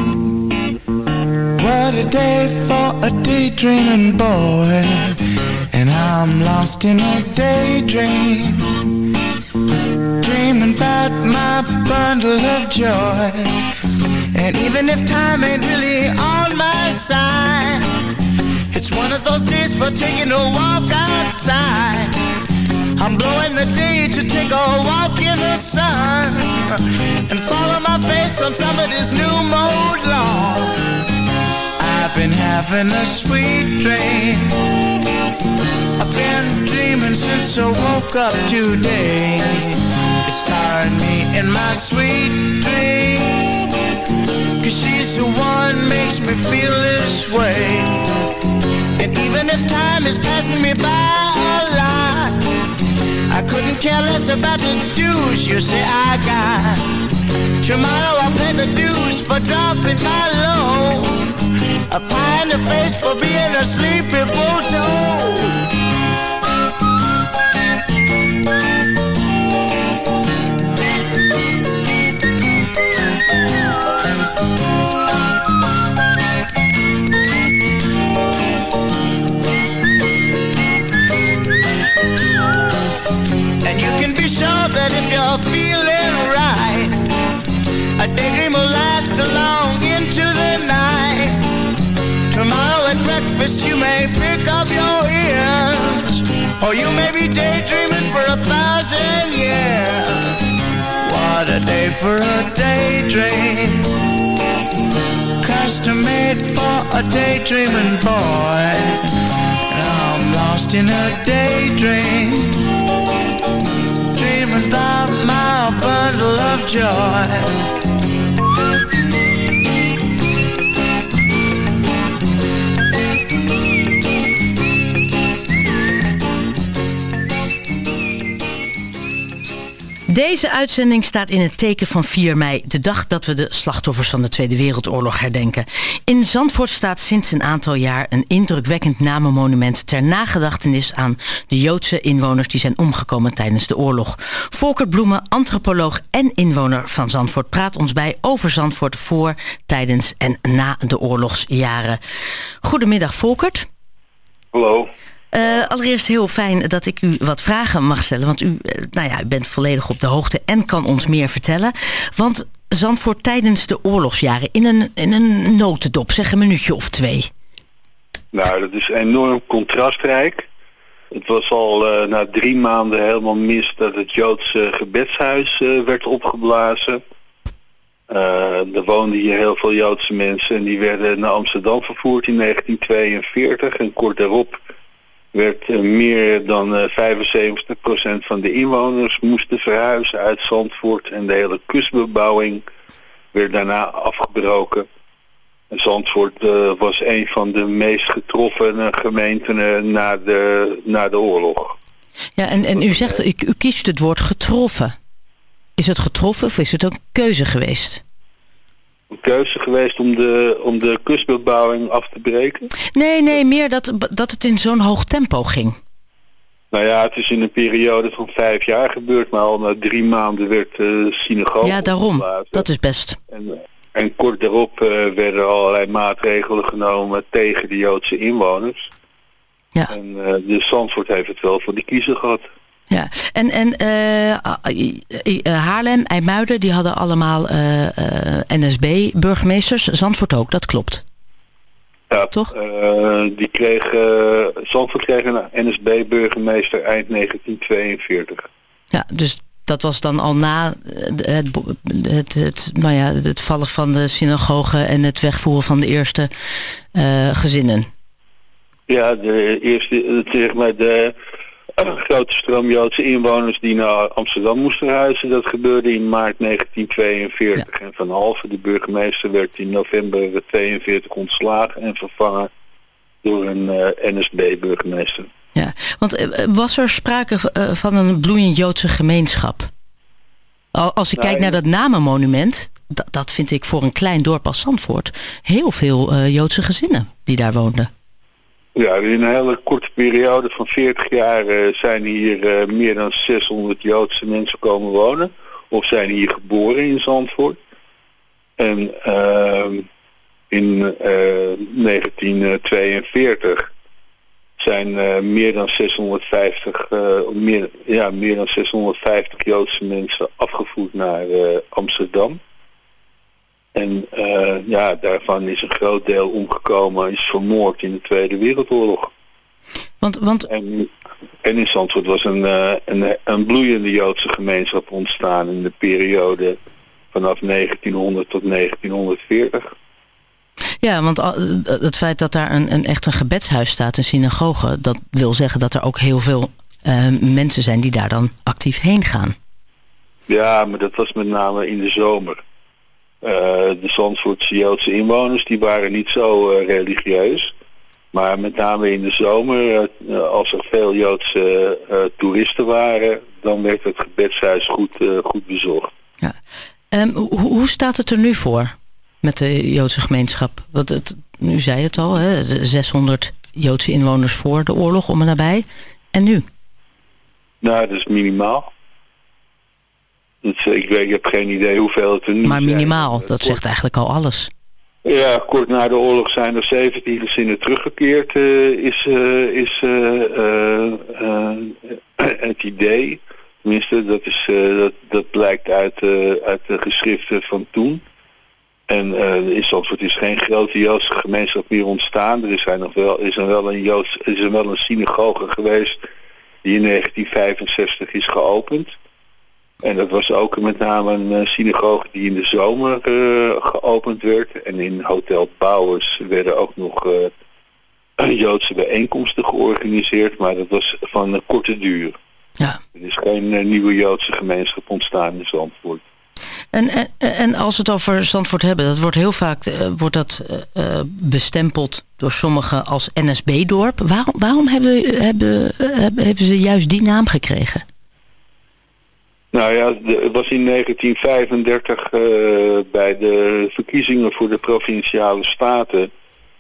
What a day for a daydreaming boy. And I'm lost in a daydream. Dreaming about my bundle of joy. And even if time ain't really on my side, it's one of those days for taking a walk outside. I'm blowing the day to take a walk in the sun and follow my face on somebody's new mode lawn. I've been having a sweet dream. I've been dreaming since I woke up today. It's tiring me in my sweet dream. Cause she's the one makes me feel this way. And even if time is passing me by a lot, I couldn't care less about the dues you say I got. Tomorrow I'll pay the dues for dropping my load. A pie in the face for being a sleepy bulldog. A daydream will last along into the night. Tomorrow at breakfast you may pick up your ears, or you may be daydreaming for a thousand years. What a day for a daydream, custom made for a daydreaming boy. And I'm lost in a daydream. Dreaming about my bundle of joy. Deze uitzending staat in het teken van 4 mei, de dag dat we de slachtoffers van de Tweede Wereldoorlog herdenken. In Zandvoort staat sinds een aantal jaar een indrukwekkend namenmonument ter nagedachtenis aan de Joodse inwoners die zijn omgekomen tijdens de oorlog. Volker Bloemen, antropoloog en inwoner van Zandvoort, praat ons bij over Zandvoort voor, tijdens en na de oorlogsjaren. Goedemiddag Volkert. Hallo. Uh, allereerst heel fijn dat ik u wat vragen mag stellen. Want u, uh, nou ja, u bent volledig op de hoogte en kan ons meer vertellen. Want Zandvoort tijdens de oorlogsjaren in een, in een notendop, zeg een minuutje of twee. Nou, dat is enorm contrastrijk. Het was al uh, na drie maanden helemaal mis dat het Joodse gebedshuis werd opgeblazen. er woonden hier heel veel Joodse mensen en die werden naar Amsterdam vervoerd in 1942. En kort daarop werd uh, meer dan uh, 75% van de inwoners moesten verhuizen uit Zandvoort en de hele kustbebouwing werd daarna afgebroken. En Zandvoort uh, was een van de meest getroffen gemeenten na, de, na de oorlog. Ja, en, en u zegt, u kiest het woord getroffen. Is het getroffen of is het een keuze geweest? Een keuze geweest om de, om de kustbebouwing af te breken? Nee, nee, meer dat, dat het in zo'n hoog tempo ging. Nou ja, het is in een periode van vijf jaar gebeurd, maar al na drie maanden werd de uh, synagoge Ja, daarom. Dat is best. En, en kort daarop uh, werden allerlei maatregelen genomen tegen de Joodse inwoners. Ja. En uh, de Zandvoort heeft het wel voor de kiezer gehad. Ja, en, en uh, Haarlem, IJmuiden, die hadden allemaal uh, NSB-burgemeesters. Zandvoort ook, dat klopt. Ja, toch? die kreeg, Zandvoort kreeg een NSB-burgemeester eind 1942. Ja, dus dat was dan al na het, het, het, nou ja, het vallen van de synagoge en het wegvoeren van de eerste gezinnen. Ja, de eerste, zeg maar, de een grote stroom Joodse inwoners die naar Amsterdam moesten reizen. Dat gebeurde in maart 1942. Ja. En Van Halve, de burgemeester, werd in november 42 ontslagen en vervangen door een uh, NSB-burgemeester. Ja, want uh, was er sprake uh, van een bloeiend Joodse gemeenschap? Als je nou, kijkt naar dat namenmonument, dat, dat vind ik voor een klein dorp als Zandvoort heel veel Joodse gezinnen die daar woonden. Ja, in een hele korte periode van 40 jaar uh, zijn hier uh, meer dan 600 Joodse mensen komen wonen. Of zijn hier geboren in Zandvoort. En uh, in 1942 zijn meer dan 650 meer, ja, meer dan 650 Joodse mensen afgevoerd naar Amsterdam. En uh, ja, daarvan is een groot deel omgekomen, is vermoord in de Tweede Wereldoorlog. Want, want... En, en in Zandvoort was een, uh, een, een bloeiende Joodse gemeenschap ontstaan in de periode vanaf 1900 tot 1940. Ja, want het feit dat daar een, een echt een gebedshuis staat, een synagoge, dat wil zeggen dat er ook heel veel uh, mensen zijn die daar dan actief heen gaan. Ja, maar dat was met name in de zomer. Uh, de Zandvoortse Joodse inwoners die waren niet zo uh, religieus. Maar met name in de zomer, uh, als er veel Joodse toeristen waren, dan werd het gebedshuis goed, goed bezocht. Ja. Um, hoe, hoe staat het er nu voor met de Joodse gemeenschap? Want het, nu zei het al, hè, 600 Joodse inwoners voor de oorlog om en nabij. En nu? Nou, dat is minimaal. Dus ik, weet, ik heb geen idee hoeveel het er nu Maar minimaal, zijn. dat zegt eigenlijk al alles. Ja, kort na de oorlog zijn er 17 gezinnen teruggekeerd, uh, is, uh, is uh, het idee. Tenminste, dat, is, dat, dat blijkt uit, uit de geschriften van toen. En in Zandvoort is geen grote Joodse gemeenschap meer ontstaan. Er is, er nog wel, is er wel een Joods, is er wel een synagoge geweest die in 1965 is geopend. En dat was ook met name een uh, synagoge die in de zomer uh, geopend werd. En in Hotel Bouwers werden ook nog uh, Joodse bijeenkomsten georganiseerd, maar dat was van een korte duur. Ja. Er is geen eh, nieuwe Joodse gemeenschap ontstaan in Zandvoort. En, en, en als we het over Zandvoort hebben, dat wordt heel vaak eh, wordt dat, eh, eh, bestempeld door sommigen als NSB-dorp. Waarom, waarom hebben, hebben, hebben, hebben ze juist die naam gekregen? Nou ja, het was in 1935 eh, bij de verkiezingen voor de provinciale staten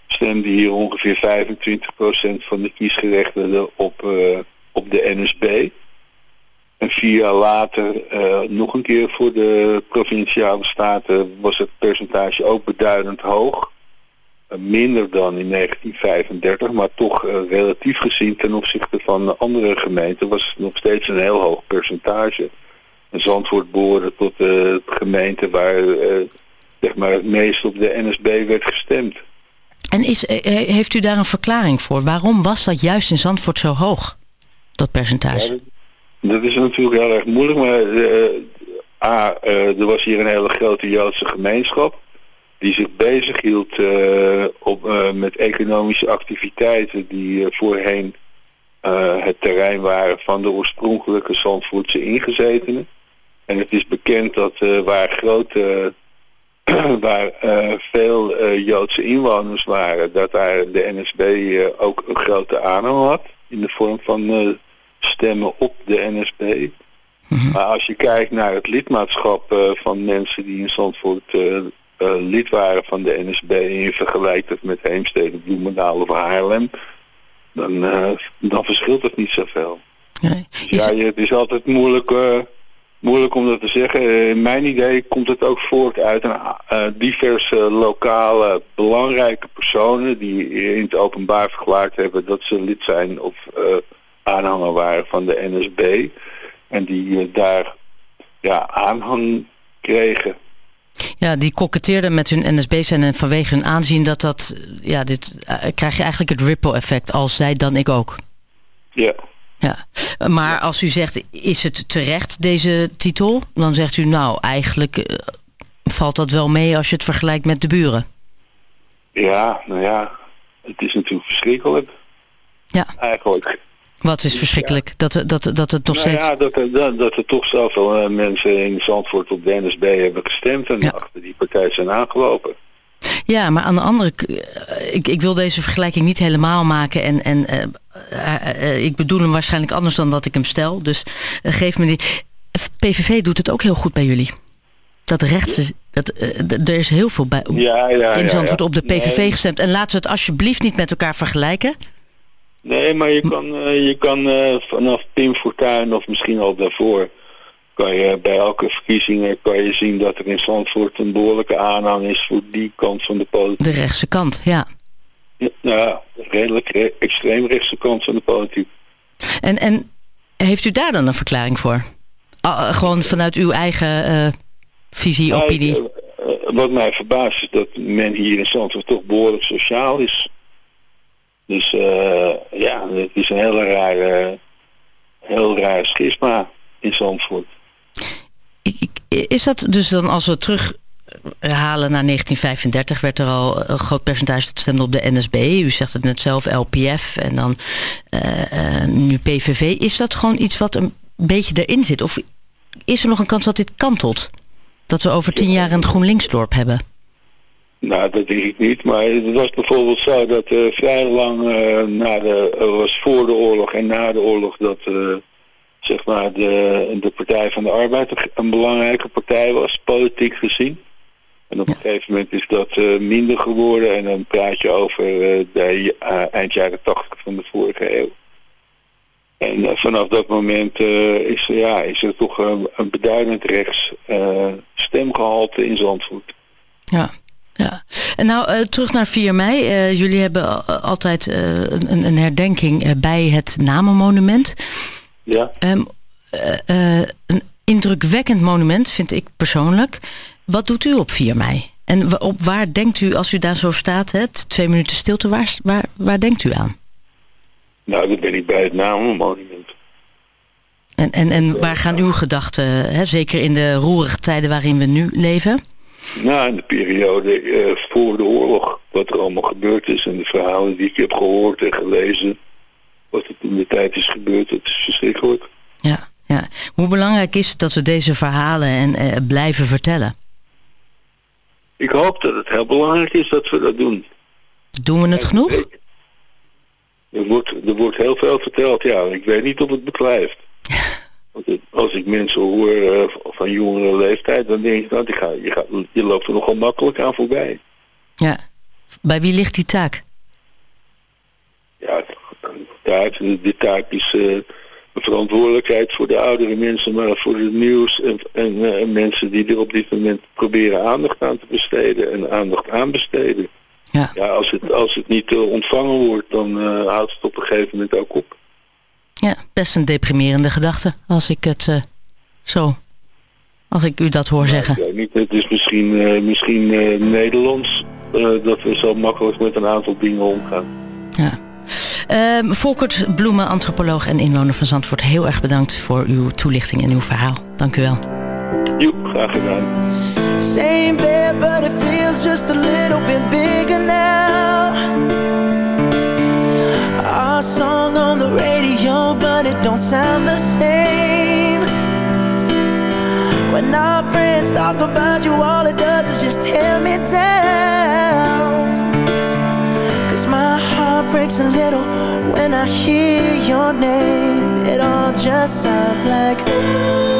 stemde hier ongeveer 25% van de kiesgerechtigden op, eh, op de NSB. En vier jaar later, eh, nog een keer voor de provinciale staten, was het percentage ook beduidend hoog. Minder dan in 1935, maar toch relatief gezien ten opzichte van de andere gemeenten was het nog steeds een heel hoog percentage. Zandvoort behoorde tot de gemeente waar eh, zeg maar het meest op de NSB werd gestemd. En is, eh, eh, heeft u daar een verklaring voor? Waarom was dat juist in Zandvoort zo hoog, dat percentage? Dat is natuurlijk heel erg moeilijk, maar eh, A, eh, er was hier een hele grote Joodse gemeenschap die zich bezighield eh, op, eh, met economische activiteiten die eh, voorheen eh, het terrein waren van de oorspronkelijke Zandvoortse ingezetenen. En het is bekend dat eh, waar grote waar eh, veel eh, Joodse inwoners waren, dat daar de NSB ook een grote aanhang had in de vorm van stemmen op de NSB. Maar als je kijkt naar het lidmaatschap van mensen die in Zandvoort lid waren van de NSB en je vergelijkt het met Heemstede, Bloemendaal of Haarlem, dan, eh, dan verschilt het niet zoveel. Dus ja, je, het is altijd moeilijk, moeilijk om dat te zeggen. Eh, In mijn idee komt het ook voort uit een, eh, diverse lokale belangrijke personen die in het openbaar verklaard hebben dat ze lid zijn of eh, aanhanger waren van de NSB. En die daar ja, aanhang kregen. Ja, die koketteerden met hun NSB zijn en vanwege hun aanzien dat dat, ja, dit krijg je eigenlijk het ripple effect. Als zij, dan ik ook. Ja. Ja, maar als u zegt, is het terecht deze titel? Dan zegt u, nou, eigenlijk eh, valt dat wel mee als je het vergelijkt met de buren. Ja, nou ja, het is natuurlijk verschrikkelijk. Ja. Eigenlijk. Wat is verschrikkelijk? Dat, dat, dat het nog nou steeds... ja, dat, er- dat, dat er toch zoveel eh, mensen in Zandvoort op de NSB hebben gestemd en achter die partij zijn aangelopen. Ja, maar aan de andere eh, ik, ik wil deze vergelijking niet helemaal maken. En, en ik bedoel hem waarschijnlijk anders dan dat ik hem stel. Dus eh, geef me die. PVV doet het ook heel goed bij jullie. Dat rechtse. Dat, eh, er is heel veel bij. Ja, ja, in Zandvoort ja. op de PVV Nee. gestemd. En laten we het alsjeblieft niet met elkaar vergelijken. Nee, maar je kan, eh, je kan eh, vanaf Pim Fortuyn of misschien al daarvoor, kan je bij elke verkiezingen kan je zien dat er in Zandvoort een behoorlijke aanhang is voor die kant van de politiek. De rechtse kant, ja. Ja, nou, redelijk re- extreemrechtse kant van de politiek. En, en heeft u daar dan een verklaring voor? Ah, eh, gewoon vanuit uw eigen eh, visie, Nou, opinie. ik, eh, eh, wat mij verbaast is dat men hier in Zandvoort toch behoorlijk sociaal is. Dus eh, ja, het is een hele rare, heel raar schisma in Zandvoort. Is dat dus dan als we terug eh, halen naar 1935 werd er al een groot percentage dat stemde op de NSB. U zegt het net zelf, LPF en dan eh, eh, nu PVV. Is dat gewoon iets wat een beetje erin zit? Of is er nog een kans dat dit kantelt? Dat we over tien jaar een GroenLinksdorp hebben? Nou, dat denk ik niet. Maar het was bijvoorbeeld zo dat eh, vrij lang na de, was voor de oorlog en na de oorlog dat zeg maar de, de Partij van de Arbeid een belangrijke partij was, politiek gezien. En op een gegeven moment is dat eh, minder geworden en dan praat je over eh, de eh, eind jaren 80 van de vorige eeuw. En vanaf dat moment is, ja, is er toch een, een beduidend rechts eh, stemgehalte in Zandvoort. Ja. Ja. En nou, terug naar 4 mei. Jullie hebben al- altijd een, een herdenking bij het Namenmonument. Ja. Eh, een indrukwekkend monument, vind ik persoonlijk. Wat doet u op 4 mei? En op waar denkt u, als u daar zo staat, hè, twee minuten stilte, waar, waar, waar denkt u aan? Nou, dan ben ik bij het Namenmonument. En, en, en waar gaan uw gedachten, hè, zeker in de roerige tijden waarin we nu leven? Nou, in de periode eh, voor de oorlog, wat er allemaal gebeurd is en de verhalen die ik heb gehoord en gelezen, wat er in de tijd is gebeurd, dat is verschrikkelijk. Ja, ja. Hoe belangrijk is het dat we deze verhalen en, eh, blijven vertellen? Ik hoop dat het heel belangrijk is dat we dat doen. Doen we het genoeg? Er wordt, er wordt heel veel verteld, ja. Ik weet niet of het beklijft. Als ik mensen hoor eh, van jongere leeftijd, dan denk ik, nou, die ga, je, gaat, je loopt er nogal makkelijk aan voorbij. Ja. Bij wie ligt die taak? Ja, taak, de taak is eh, een verantwoordelijkheid voor de oudere mensen, maar voor het nieuws en, en, eh, en mensen die er op dit moment proberen aandacht aan te besteden en aandacht aan besteden. Ja. als, het, als het niet eh, ontvangen wordt, dan eh, houdt het op een gegeven moment ook op. Ja, best een deprimerende gedachte als ik het zo, als ik u dat hoor zeggen. Niet, het is misschien, misschien Nederlands dat we zo makkelijk met een aantal dingen omgaan. Ja. Ehm, Volkert Bloemen, antropoloog en inwoner van Zandvoort, heel erg bedankt voor uw toelichting en uw verhaal. Dank u wel. Joep, graag gedaan. Same bed, but it feels just a little bit bigger now. Our song on the radio, but it don't sound the same. When our friends talk about you, all it does is just tear me down. My heart breaks a little when I hear your name. It all just sounds like Mm,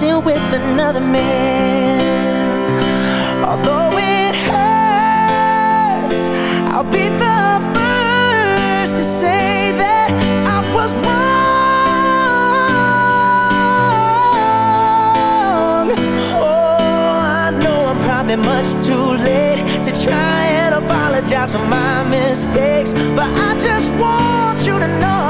dancing with another man. Although it hurts, I'll be the first to say that I was wrong. Oh, I know I'm probably much too late to try and apologize for my mistakes, but I just want you to know.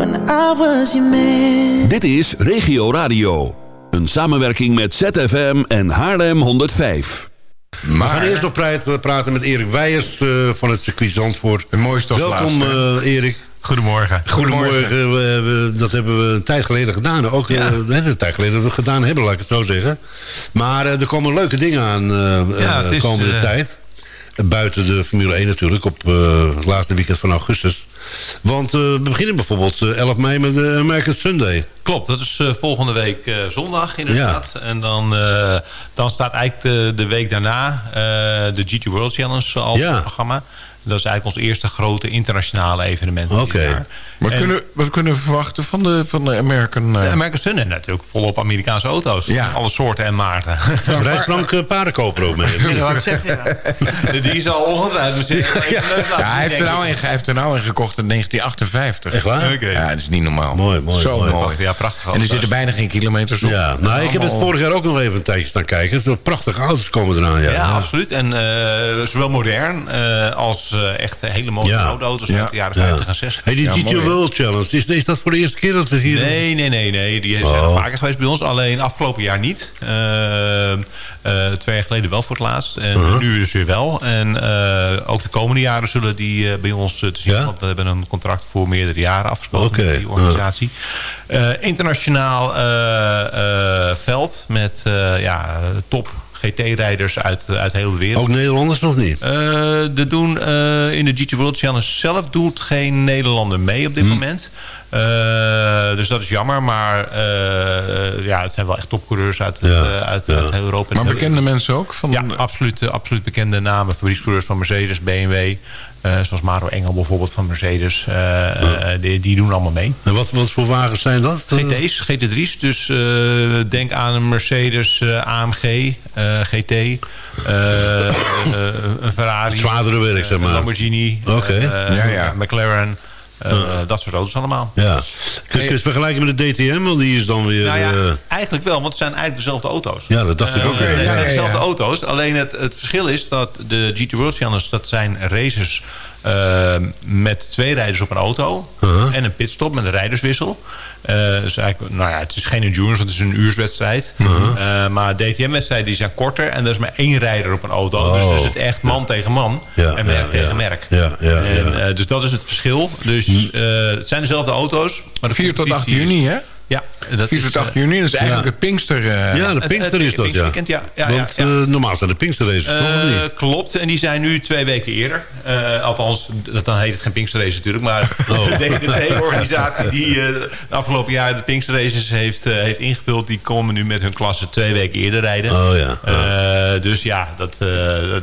when I was your man. Dit is Regio Radio. Een samenwerking met ZFM en Haarlem 105. We gaan eerst nog praten, praten met Erik Weijers eh, van het circuit Zandvoort. Een mooie stad Welkom eh, Erik. Goedemorgen. Goedemorgen. We, we- dat hebben we een tijd geleden gedaan. Ook Ja. eh, net een tijd geleden dat we gedaan hebben, laat ik het zo zeggen. Maar eh, er komen leuke dingen aan eh Ja, eh, het is, komende eh, tijd. Buiten de Formule 1 natuurlijk, op eh, het laatste weekend van augustus. Want eh, we beginnen bijvoorbeeld eh, 11 mei met de American Sunday. Klopt, dat is eh, volgende week eh, zondag inderdaad. En dan, eh, dan staat eigenlijk de, de week daarna eh, de GT World Challenge al op het programma. Dat is eigenlijk ons eerste grote internationale evenement. Oké. Wat, kunnen, wat kunnen we verwachten van de, van de American... De American Sun en natuurlijk volop Amerikaanse auto's. Ja. Alle soorten en maarten. Rijdt Frank uh, paardenkoper ook mee? Ja, dat ik zeggen, ja. Die is al ongetwijfeld. Ja, ja. hij, heeft er nou een, hij heeft er nou een gekocht in 1958. Echt waar? Okay. Ja, dat is niet normaal. Mooi, mooi. Zo mooi. mooi. Ja, prachtig. En er zitten bijna geen kilometers op. Ja, nou, ik heb het vorig jaar ook nog even een tijdje staan kijken. Er prachtige auto's komen eraan. Ja, ja absoluut. En uh, zowel modern uh, als uh, echt hele mooie oude auto's uit de jaren 50 en 60. Hey, die GT World Challenge, is, is dat voor de eerste keer dat het hier... Nee, nee, nee, nee. Die zijn al vaker geweest bij ons. Alleen afgelopen jaar niet. twee jaar geleden wel voor het laatst. En -huh. nu dus weer wel. En ook de komende jaren zullen die bij ons te zien. Ja? Want we hebben een contract voor meerdere jaren afgesproken okay. met die organisatie. internationaal veld met ja, top GT-rijders uit, uit heel de wereld. Ook Nederlanders nog niet? Uh, de doen, uh, in de GT World Challenge zelf doet geen Nederlander mee op dit Hm. moment. Uh, dus dat is jammer, maar ja, het zijn wel echt topcoureurs uit, ja, uit, ja. uit heel Europa. Maar bekende mensen ook? Van ja, absoluut, absoluut bekende namen. Fabriekscoureurs van Mercedes, BMW. Uh, zoals Maro Engel bijvoorbeeld van Mercedes. Uh, ja. die, die, doen allemaal mee. En wat, wat voor wagens zijn dat? GT's, GT3's. Dus denk aan een Mercedes AMG GT. een Ferrari. Het zwaardere werk, zeg maar. Lamborghini. Okay. ja, ja. McLaren. Uh, dat soort auto's allemaal. Ja. Kun je het vergelijken met de DTM? Want die is dan weer... Nou ja, uh... eigenlijk wel, want het zijn eigenlijk dezelfde auto's. Ja, dat dacht ik ook. Zijn ja, ja, dezelfde auto's. Alleen het, het verschil is dat de GT World Challenge... dat zijn races met twee rijders op een auto... -huh. en een pitstop met een rijderswissel. Dus eigenlijk, nou ja, het is geen endurance, want het is een uurswedstrijd. -huh. maar DTM-wedstrijden die zijn korter... en er is maar één rijder op een auto. Oh. Dus is het echt man tegen man en merk tegen merk. En, dus dat is het verschil. Dus het zijn dezelfde auto's. Maar de 4 tot 8 juni, hè? Ja, dat 4 tot 8 juni, dat is eigenlijk ja. het Pinkster... Uh, ja, de Pinkster is dat, ja. Weekend, ja. ja, Want ja, uh, normaal zijn de Pinksterraces uh, toch niet? Klopt, en die zijn nu twee weken eerder. althans, dat, dan heet het geen Pinksterrace natuurlijk. Maar oh. de DDT-organisatie die de afgelopen jaar de Pinksterraces heeft, heeft ingevuld... die komen nu met hun klasse twee weken eerder rijden. Oh, ja. dus ja, dat,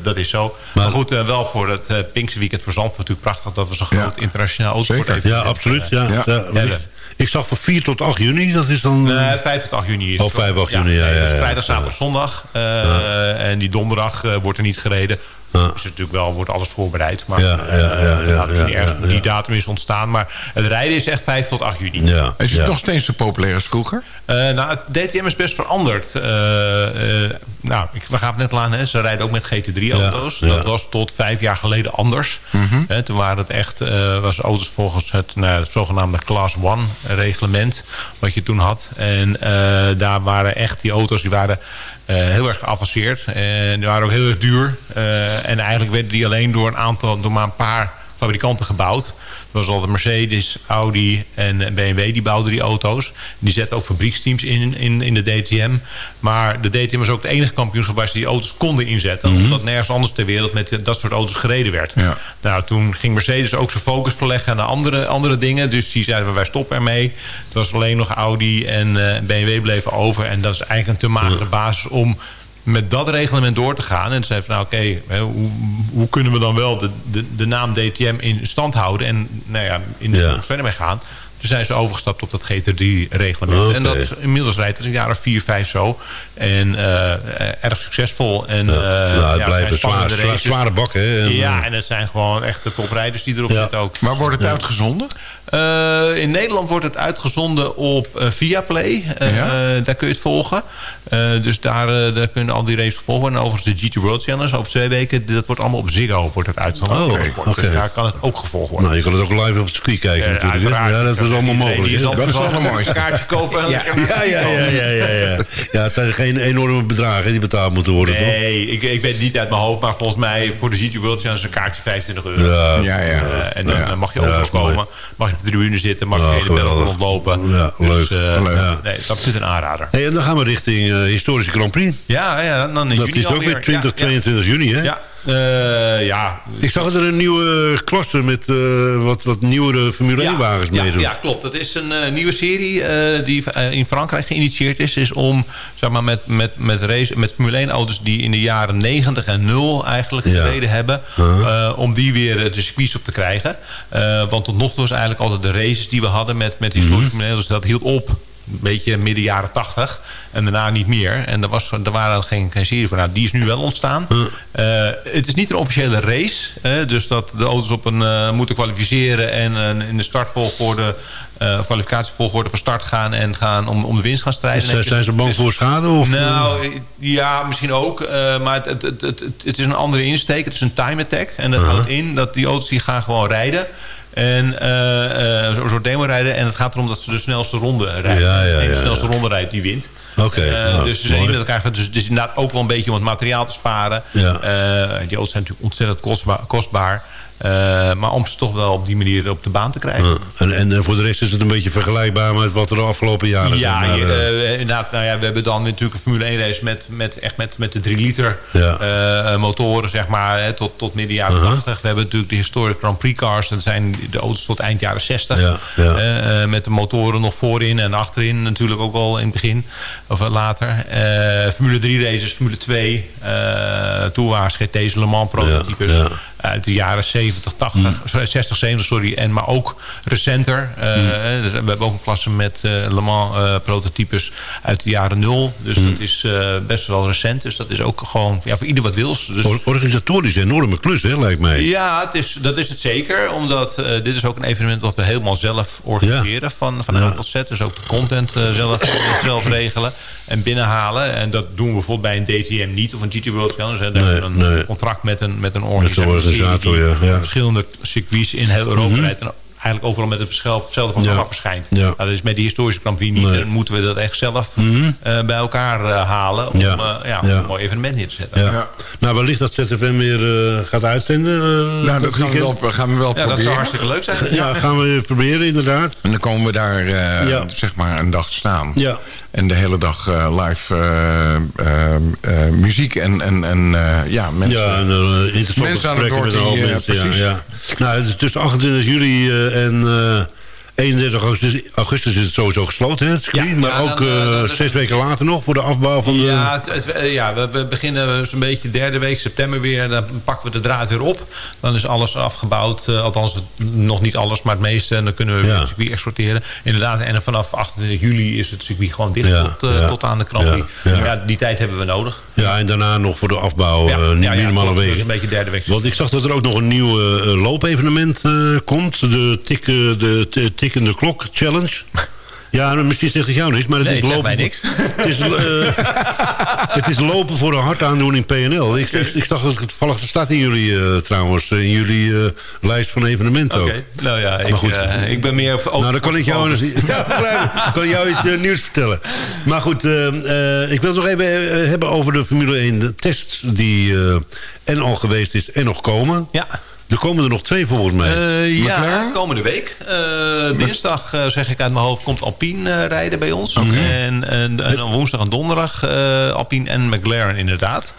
dat is zo. Maar, maar goed, wel voor het uh, Pinksterweekend voor Zandvoort natuurlijk prachtig... dat we zo'n groot internationaal autosport Ja, absoluut. Ja, ik zag van 4 tot 8 juni, dat is dan... Nee, 5 tot 8 juni is Oh, 5 tot 8 juni, ja. ja, ja, ja vrijdag, zaterdag, zondag. Uh, ja. En die donderdag uh, wordt er niet gereden. Ja. Dus natuurlijk wel, wordt alles voorbereid. Maar ja, ja, uh, ja, ja, die datum is ontstaan. Maar het rijden is echt 5 tot 8 juni. Ja, is het nog steeds zo populair als vroeger? nou, het DTM is best veranderd. Nou, ik, we gaven net aan, hè, ze rijden ook met GT3-auto's. dat was tot vijf jaar geleden anders. Mhm. -hmm. He, toen waren het echt, was auto's volgens het, nou, het zogenaamde Class 1-reglement. Wat je toen had. En daar waren echt die auto's, die waren... Uh, heel erg geavanceerd. En die waren ook heel erg duur. En eigenlijk werden die alleen door een aantal, door maar een paar fabrikanten gebouwd. Was altijd Mercedes, Audi en BMW die bouwden die auto's. Die zetten ook fabrieksteams in, in, in de DTM. Maar de DTM was ook het enige kampioenschap waar ze die auto's konden inzetten. Mhm. Omdat nergens anders ter wereld met dat soort auto's gereden werd. Ja. Nou, toen ging Mercedes ook zijn focus verleggen naar andere, andere dingen. Dus die zeiden wij stoppen ermee. Het was alleen nog Audi en uh, BMW bleven over. En dat is eigenlijk een te magere basis om met dat reglement door te gaan. En toen zei van nou oké, okay, hoe, hoe, kunnen we dan wel de, de, de, naam DTM in stand houden... en nou ja, in de ja. verder mee gaan. Toen zijn ze overgestapt op dat GT3-reglement. Okay. En dat inmiddels rijdt het een jaar of vier, vijf zo. En uh, erg succesvol. En, ja. Uh, nou, het ja, blijven zwaar, zwaar, zware bakken. Hè? En, ja, en het zijn gewoon echt de toprijders die erop ja. zitten ook. Maar wordt het uitgezonden? Uh, in Nederland wordt het uitgezonden op uh, Viaplay. Uh, ja? daar kun je het volgen. dus daar, daar kunnen al die races volgen. En overigens de GT World Challenge over twee weken. Dat wordt allemaal op Ziggo wordt het uitgezonden. Oh. Okay. Dus daar kan het ook gevolgd worden. Nou, je kan het ook live op het circuit kijken natuurlijk. Ja, dat is allemaal mogelijk. Dat is allemaal mooi. Een kaartje kopen. En ja. Ja, ja, ja, ja, ja, ja. het zijn geen enorme bedragen die betaald moeten worden, nee, toch? ik, ik weet het niet uit mijn hoofd. Maar volgens mij voor de GT World Challenge een kaartje 25 euro. Ja, ja. ja. en dan, dan mag je overal komen. Mag je op de tribune zitten. Mag je de rondlopen. Ja, dus, leuk. Uh, leuk. Ja. Nee, dat is een aanrader. Hey, en dan gaan we richting uh, historische Grand Prix. Ja, ja dan in dat juni is ook weer 20, ja, 22 juni, hè? Ja. Eh, ja. Ik zag er een nieuwe klasse met eh, wat, wat nieuwere Formule 1 wagens ja, meedoen. Ja, klopt. Dat is een eh, nieuwe serie die in Frankrijk geïnitieerd is. Is om zeg maar, met, met, met, race, met Formule 1 auto's die in de jaren 90 en 0 eigenlijk Ja. gereden hebben. Om die weer de circuits op te krijgen. Want tot nog toe was eigenlijk altijd de races die we hadden met, met historische Mhm. Formule 1 auto's. Dat hield op. Een beetje midden jaren 80. En daarna niet meer. En er, was, er waren geen, geen serie voor. Nou, die is nu wel ontstaan. Eh, het is niet een officiële race. dus dat de auto's op een, eh, moeten kwalificeren. En eh, in de startvolgorde, kwalificatievolgorde van start gaan. En gaan om, om de winst gaan strijden. Zijn- zijn ze bang voor schade? Of, nou, ja, misschien ook. maar het, het, het, het, het is een andere insteek. Het is een time attack. En dat houdt in dat die auto's die gaan gewoon rijden. En eh, eh, zo- een soort demo rijden. En het gaat erom dat ze de snelste ronde rijden. Ja, ja, en de snelste ronde rijdt, die wint. Oké, Eh, nou, dus ze zijn niet met elkaar. Dus het is inderdaad ook wel een beetje om het materiaal te sparen. Ja. Eh, die auto's zijn natuurlijk ontzettend kostbaar. kostbaar. Eh, maar om ze toch wel op die manier op de baan te krijgen. En, en eh, voor de rest is het een beetje vergelijkbaar met wat er de afgelopen jaren Ja, zeg maar, je- eh, inderdaad. Nou ja, we hebben dan natuurlijk een Formule 1 race met, met, echt met, met de 3 liter Ja. motoren, zeg maar, hè, tot, tot midden jaren Uh-huh. 80. We hebben natuurlijk de historic Grand Prix cars. Dat zijn de auto's tot eind jaren 60. Ja, ja. Eh, eh, met de motoren nog voorin en achterin natuurlijk ook wel in het begin. Of later. Formule 3 races, Formule 2, uh, Tourwagens, GT's, Le Mans prototypes. Ja. Uit de jaren 70, 80, 60, 70, sorry. En maar ook recenter. Eh, dus we hebben ook een klasse met eh, Le Mans eh, prototypes uit de jaren 0. Dus dat is eh, best wel recent. Dus dat is ook gewoon ja, voor ieder wat wils. Dus, or- organisatorisch een enorme klus, hè, lijkt mij. ja, het is, dat is het zeker. Omdat eh, dit is ook een evenement wat we helemaal zelf organiseren. Van, van A tot Z. Dus ook de content eh, zelf, zelf regelen en binnenhalen. En dat doen we bijvoorbeeld bij een DTM niet. Of een GT World Challenge. hè. Daar Nee, hebben we een nee. contract met een, met een Met Verschillende circuits in heel Europa Mhm. rijdt. En eigenlijk overal met hetzelfde hetzelfde programma Ja. verschijnt. Ja. Nou, dat is met die historische Grand Prix niet. Nee. Dan moeten we dat echt zelf eh, bij elkaar eh, halen. Om, Ja. eh, om Ja. een mooi evenement neer te zetten. Ja. Nou, wellicht dat ZFM weer eh, gaat uitzenden. Nou, dat gaan we wel, gaan we wel Ja, dat proberen. zou hartstikke leuk zijn. Ja, gaan we proberen, inderdaad. En dan komen we daar eh, Ja. zeg maar een dag staan. Ja. En de hele dag eh, live muziek en, en, en eh, ja, mensen, ja, en uh, mensen aan het woord. met die, mensen. Precies. ja. Nou, tussen 28 juli eh, en eh 31 augustus, augustus is het sowieso gesloten, hè, het circuit. Ja, maar ja, ook dan, eh, eh, dan- zes weken later nog voor de afbouw van de... Ja, het- het- eh, ja we, we beginnen zo'n beetje derde week september weer. Dan pakken we de draad weer op. Dan is alles afgebouwd. eh, althans, nog niet alles, maar het meeste. En dan kunnen we weer het circuit exporteren. Inderdaad, en vanaf 28 juli is het circuit gewoon dicht tot, eh, tot aan de ja. Ja, die tijd hebben we nodig. Ja, en daarna nog voor de afbouw, Ja, eh, ja, minimale een beetje derde week. Want ik zag dat er ook nog een nieuw eh, loopevenement eh, komt. De, tik, de tikkende klok challenge. Ja, misschien zegt het jou niks, maar het Nee, is lopen. mij niks. Het is, eh, het is lopen voor een hartaandoening PNL. Ik, ik, ik dacht dat het toevallig staat in jullie eh, trouwens, in jullie eh, lijst van evenementen Oké, ook. nou ja, ik, Maar goed. eh, ik ben meer... op- Nou, dan kan ik jou, eens, ja, ik. kan ik jou iets nieuws vertellen. Maar goed, ik wil het nog even hebben over de Formule 1 de tests die en al geweest is en nog komen. Ja. Er komen er nog twee volgens mij. Eh, ja, komende week. Eh, dinsdag, eh, zeg ik uit mijn hoofd, komt Alpine eh, rijden bij ons. En, en, woensdag en donderdag eh, Alpine en McLaren inderdaad.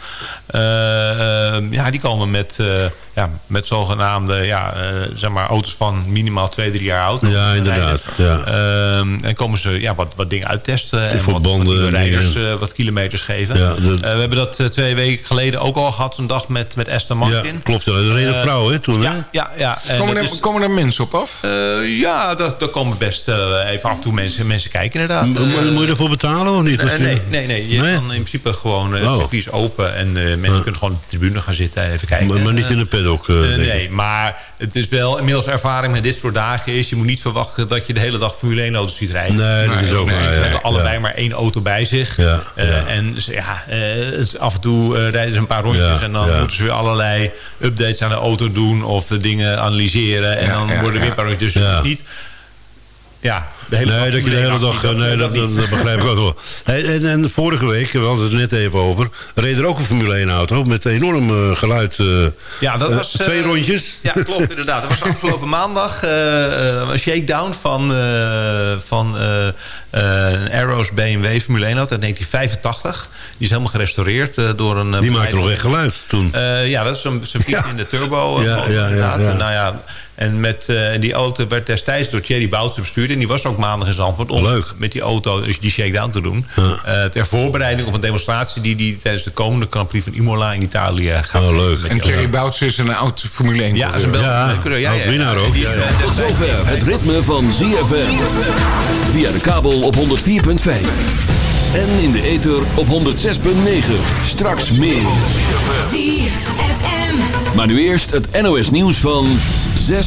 Eh, eh, ja, die komen met, eh, ja, met zogenaamde ja, eh, zeg maar, auto's van minimaal twee, drie jaar oud. Ja, inderdaad, ja. Ehm, en komen ze ja, wat, wat dingen uittesten. En wat, nieuwe rijders eh, wat kilometers geven. Ja, dat- Eh, we hebben dat twee weken geleden ook al gehad. Zo'n dag met, met Aston Martin. ja, klopt. Ja. Er reed een vrouw hè, toen. hè? Ja, ja, ja. En Komen dat er, is- komen er mensen op af? eh, ja, dat, dat komen best even af en toe mensen, mensen kijken inderdaad. Moet je ervoor betalen of niet? nee, nee, nee. Je Nee? kan in principe gewoon... eh, Oh. Het circuit is open en eh, mensen kunnen gewoon op de tribune gaan zitten en even kijken. Maar, maar niet in de paddock. eh, Eh, nee, maar het is wel inmiddels ervaring met dit soort dagen is. Je moet niet verwachten dat je de hele dag Formule 1 auto's ziet rijden. Nee, dat is ook nee, waar, Ze ja. hebben allebei Ja. maar één auto bij zich. Ja, ja. En ze- ja, eh, af en toe eh, rijden ze een paar rondjes Ja, en dan ja. moeten ze weer allerlei updates aan de auto doen of de dingen analyseren. En Ja, dan ja, worden er weer ja. een paar rondjes. Dus niet ja, de hele nee, dag dat je de hele dag... 1 nee, dat, begrijp ik ook wel. Hey, en, en vorige week, we hadden het er net even over... reed er ook een Formule 1 auto met enorm eh, geluid. eh, Ja, dat eh, was... eh, twee rondjes. Ja, klopt inderdaad. Dat was afgelopen maandag eh, eh, een shakedown van, eh, van een Arrows BMW Formule 1 auto uit 1985. Die is helemaal gerestaureerd eh, door een... Die maakte nog echt geluid toen. Eh, ja, dat is een, in de turbo. Ja, ja, ja. Nou ja, en met eh, die auto werd destijds door Thierry Boutsen bestuurd. En die was ook maandag in Zandvoort om met die auto dus die shakedown te doen. Eh, ter voorbereiding op een demonstratie die die tijdens de komende Grand Prix van Imola in Italië gaat. Oh, leuk. En Thierry Bouts is een oud Formule 1 Ja, is een Belgische Ja, coureur. Ja, ja, ja. ook, Die, ja, ja. Tot zover het ritme van ZFM. Via de kabel op 104.5. En in de ether op 106.9. Straks meer. Maar nu eerst het NOS nieuws van 6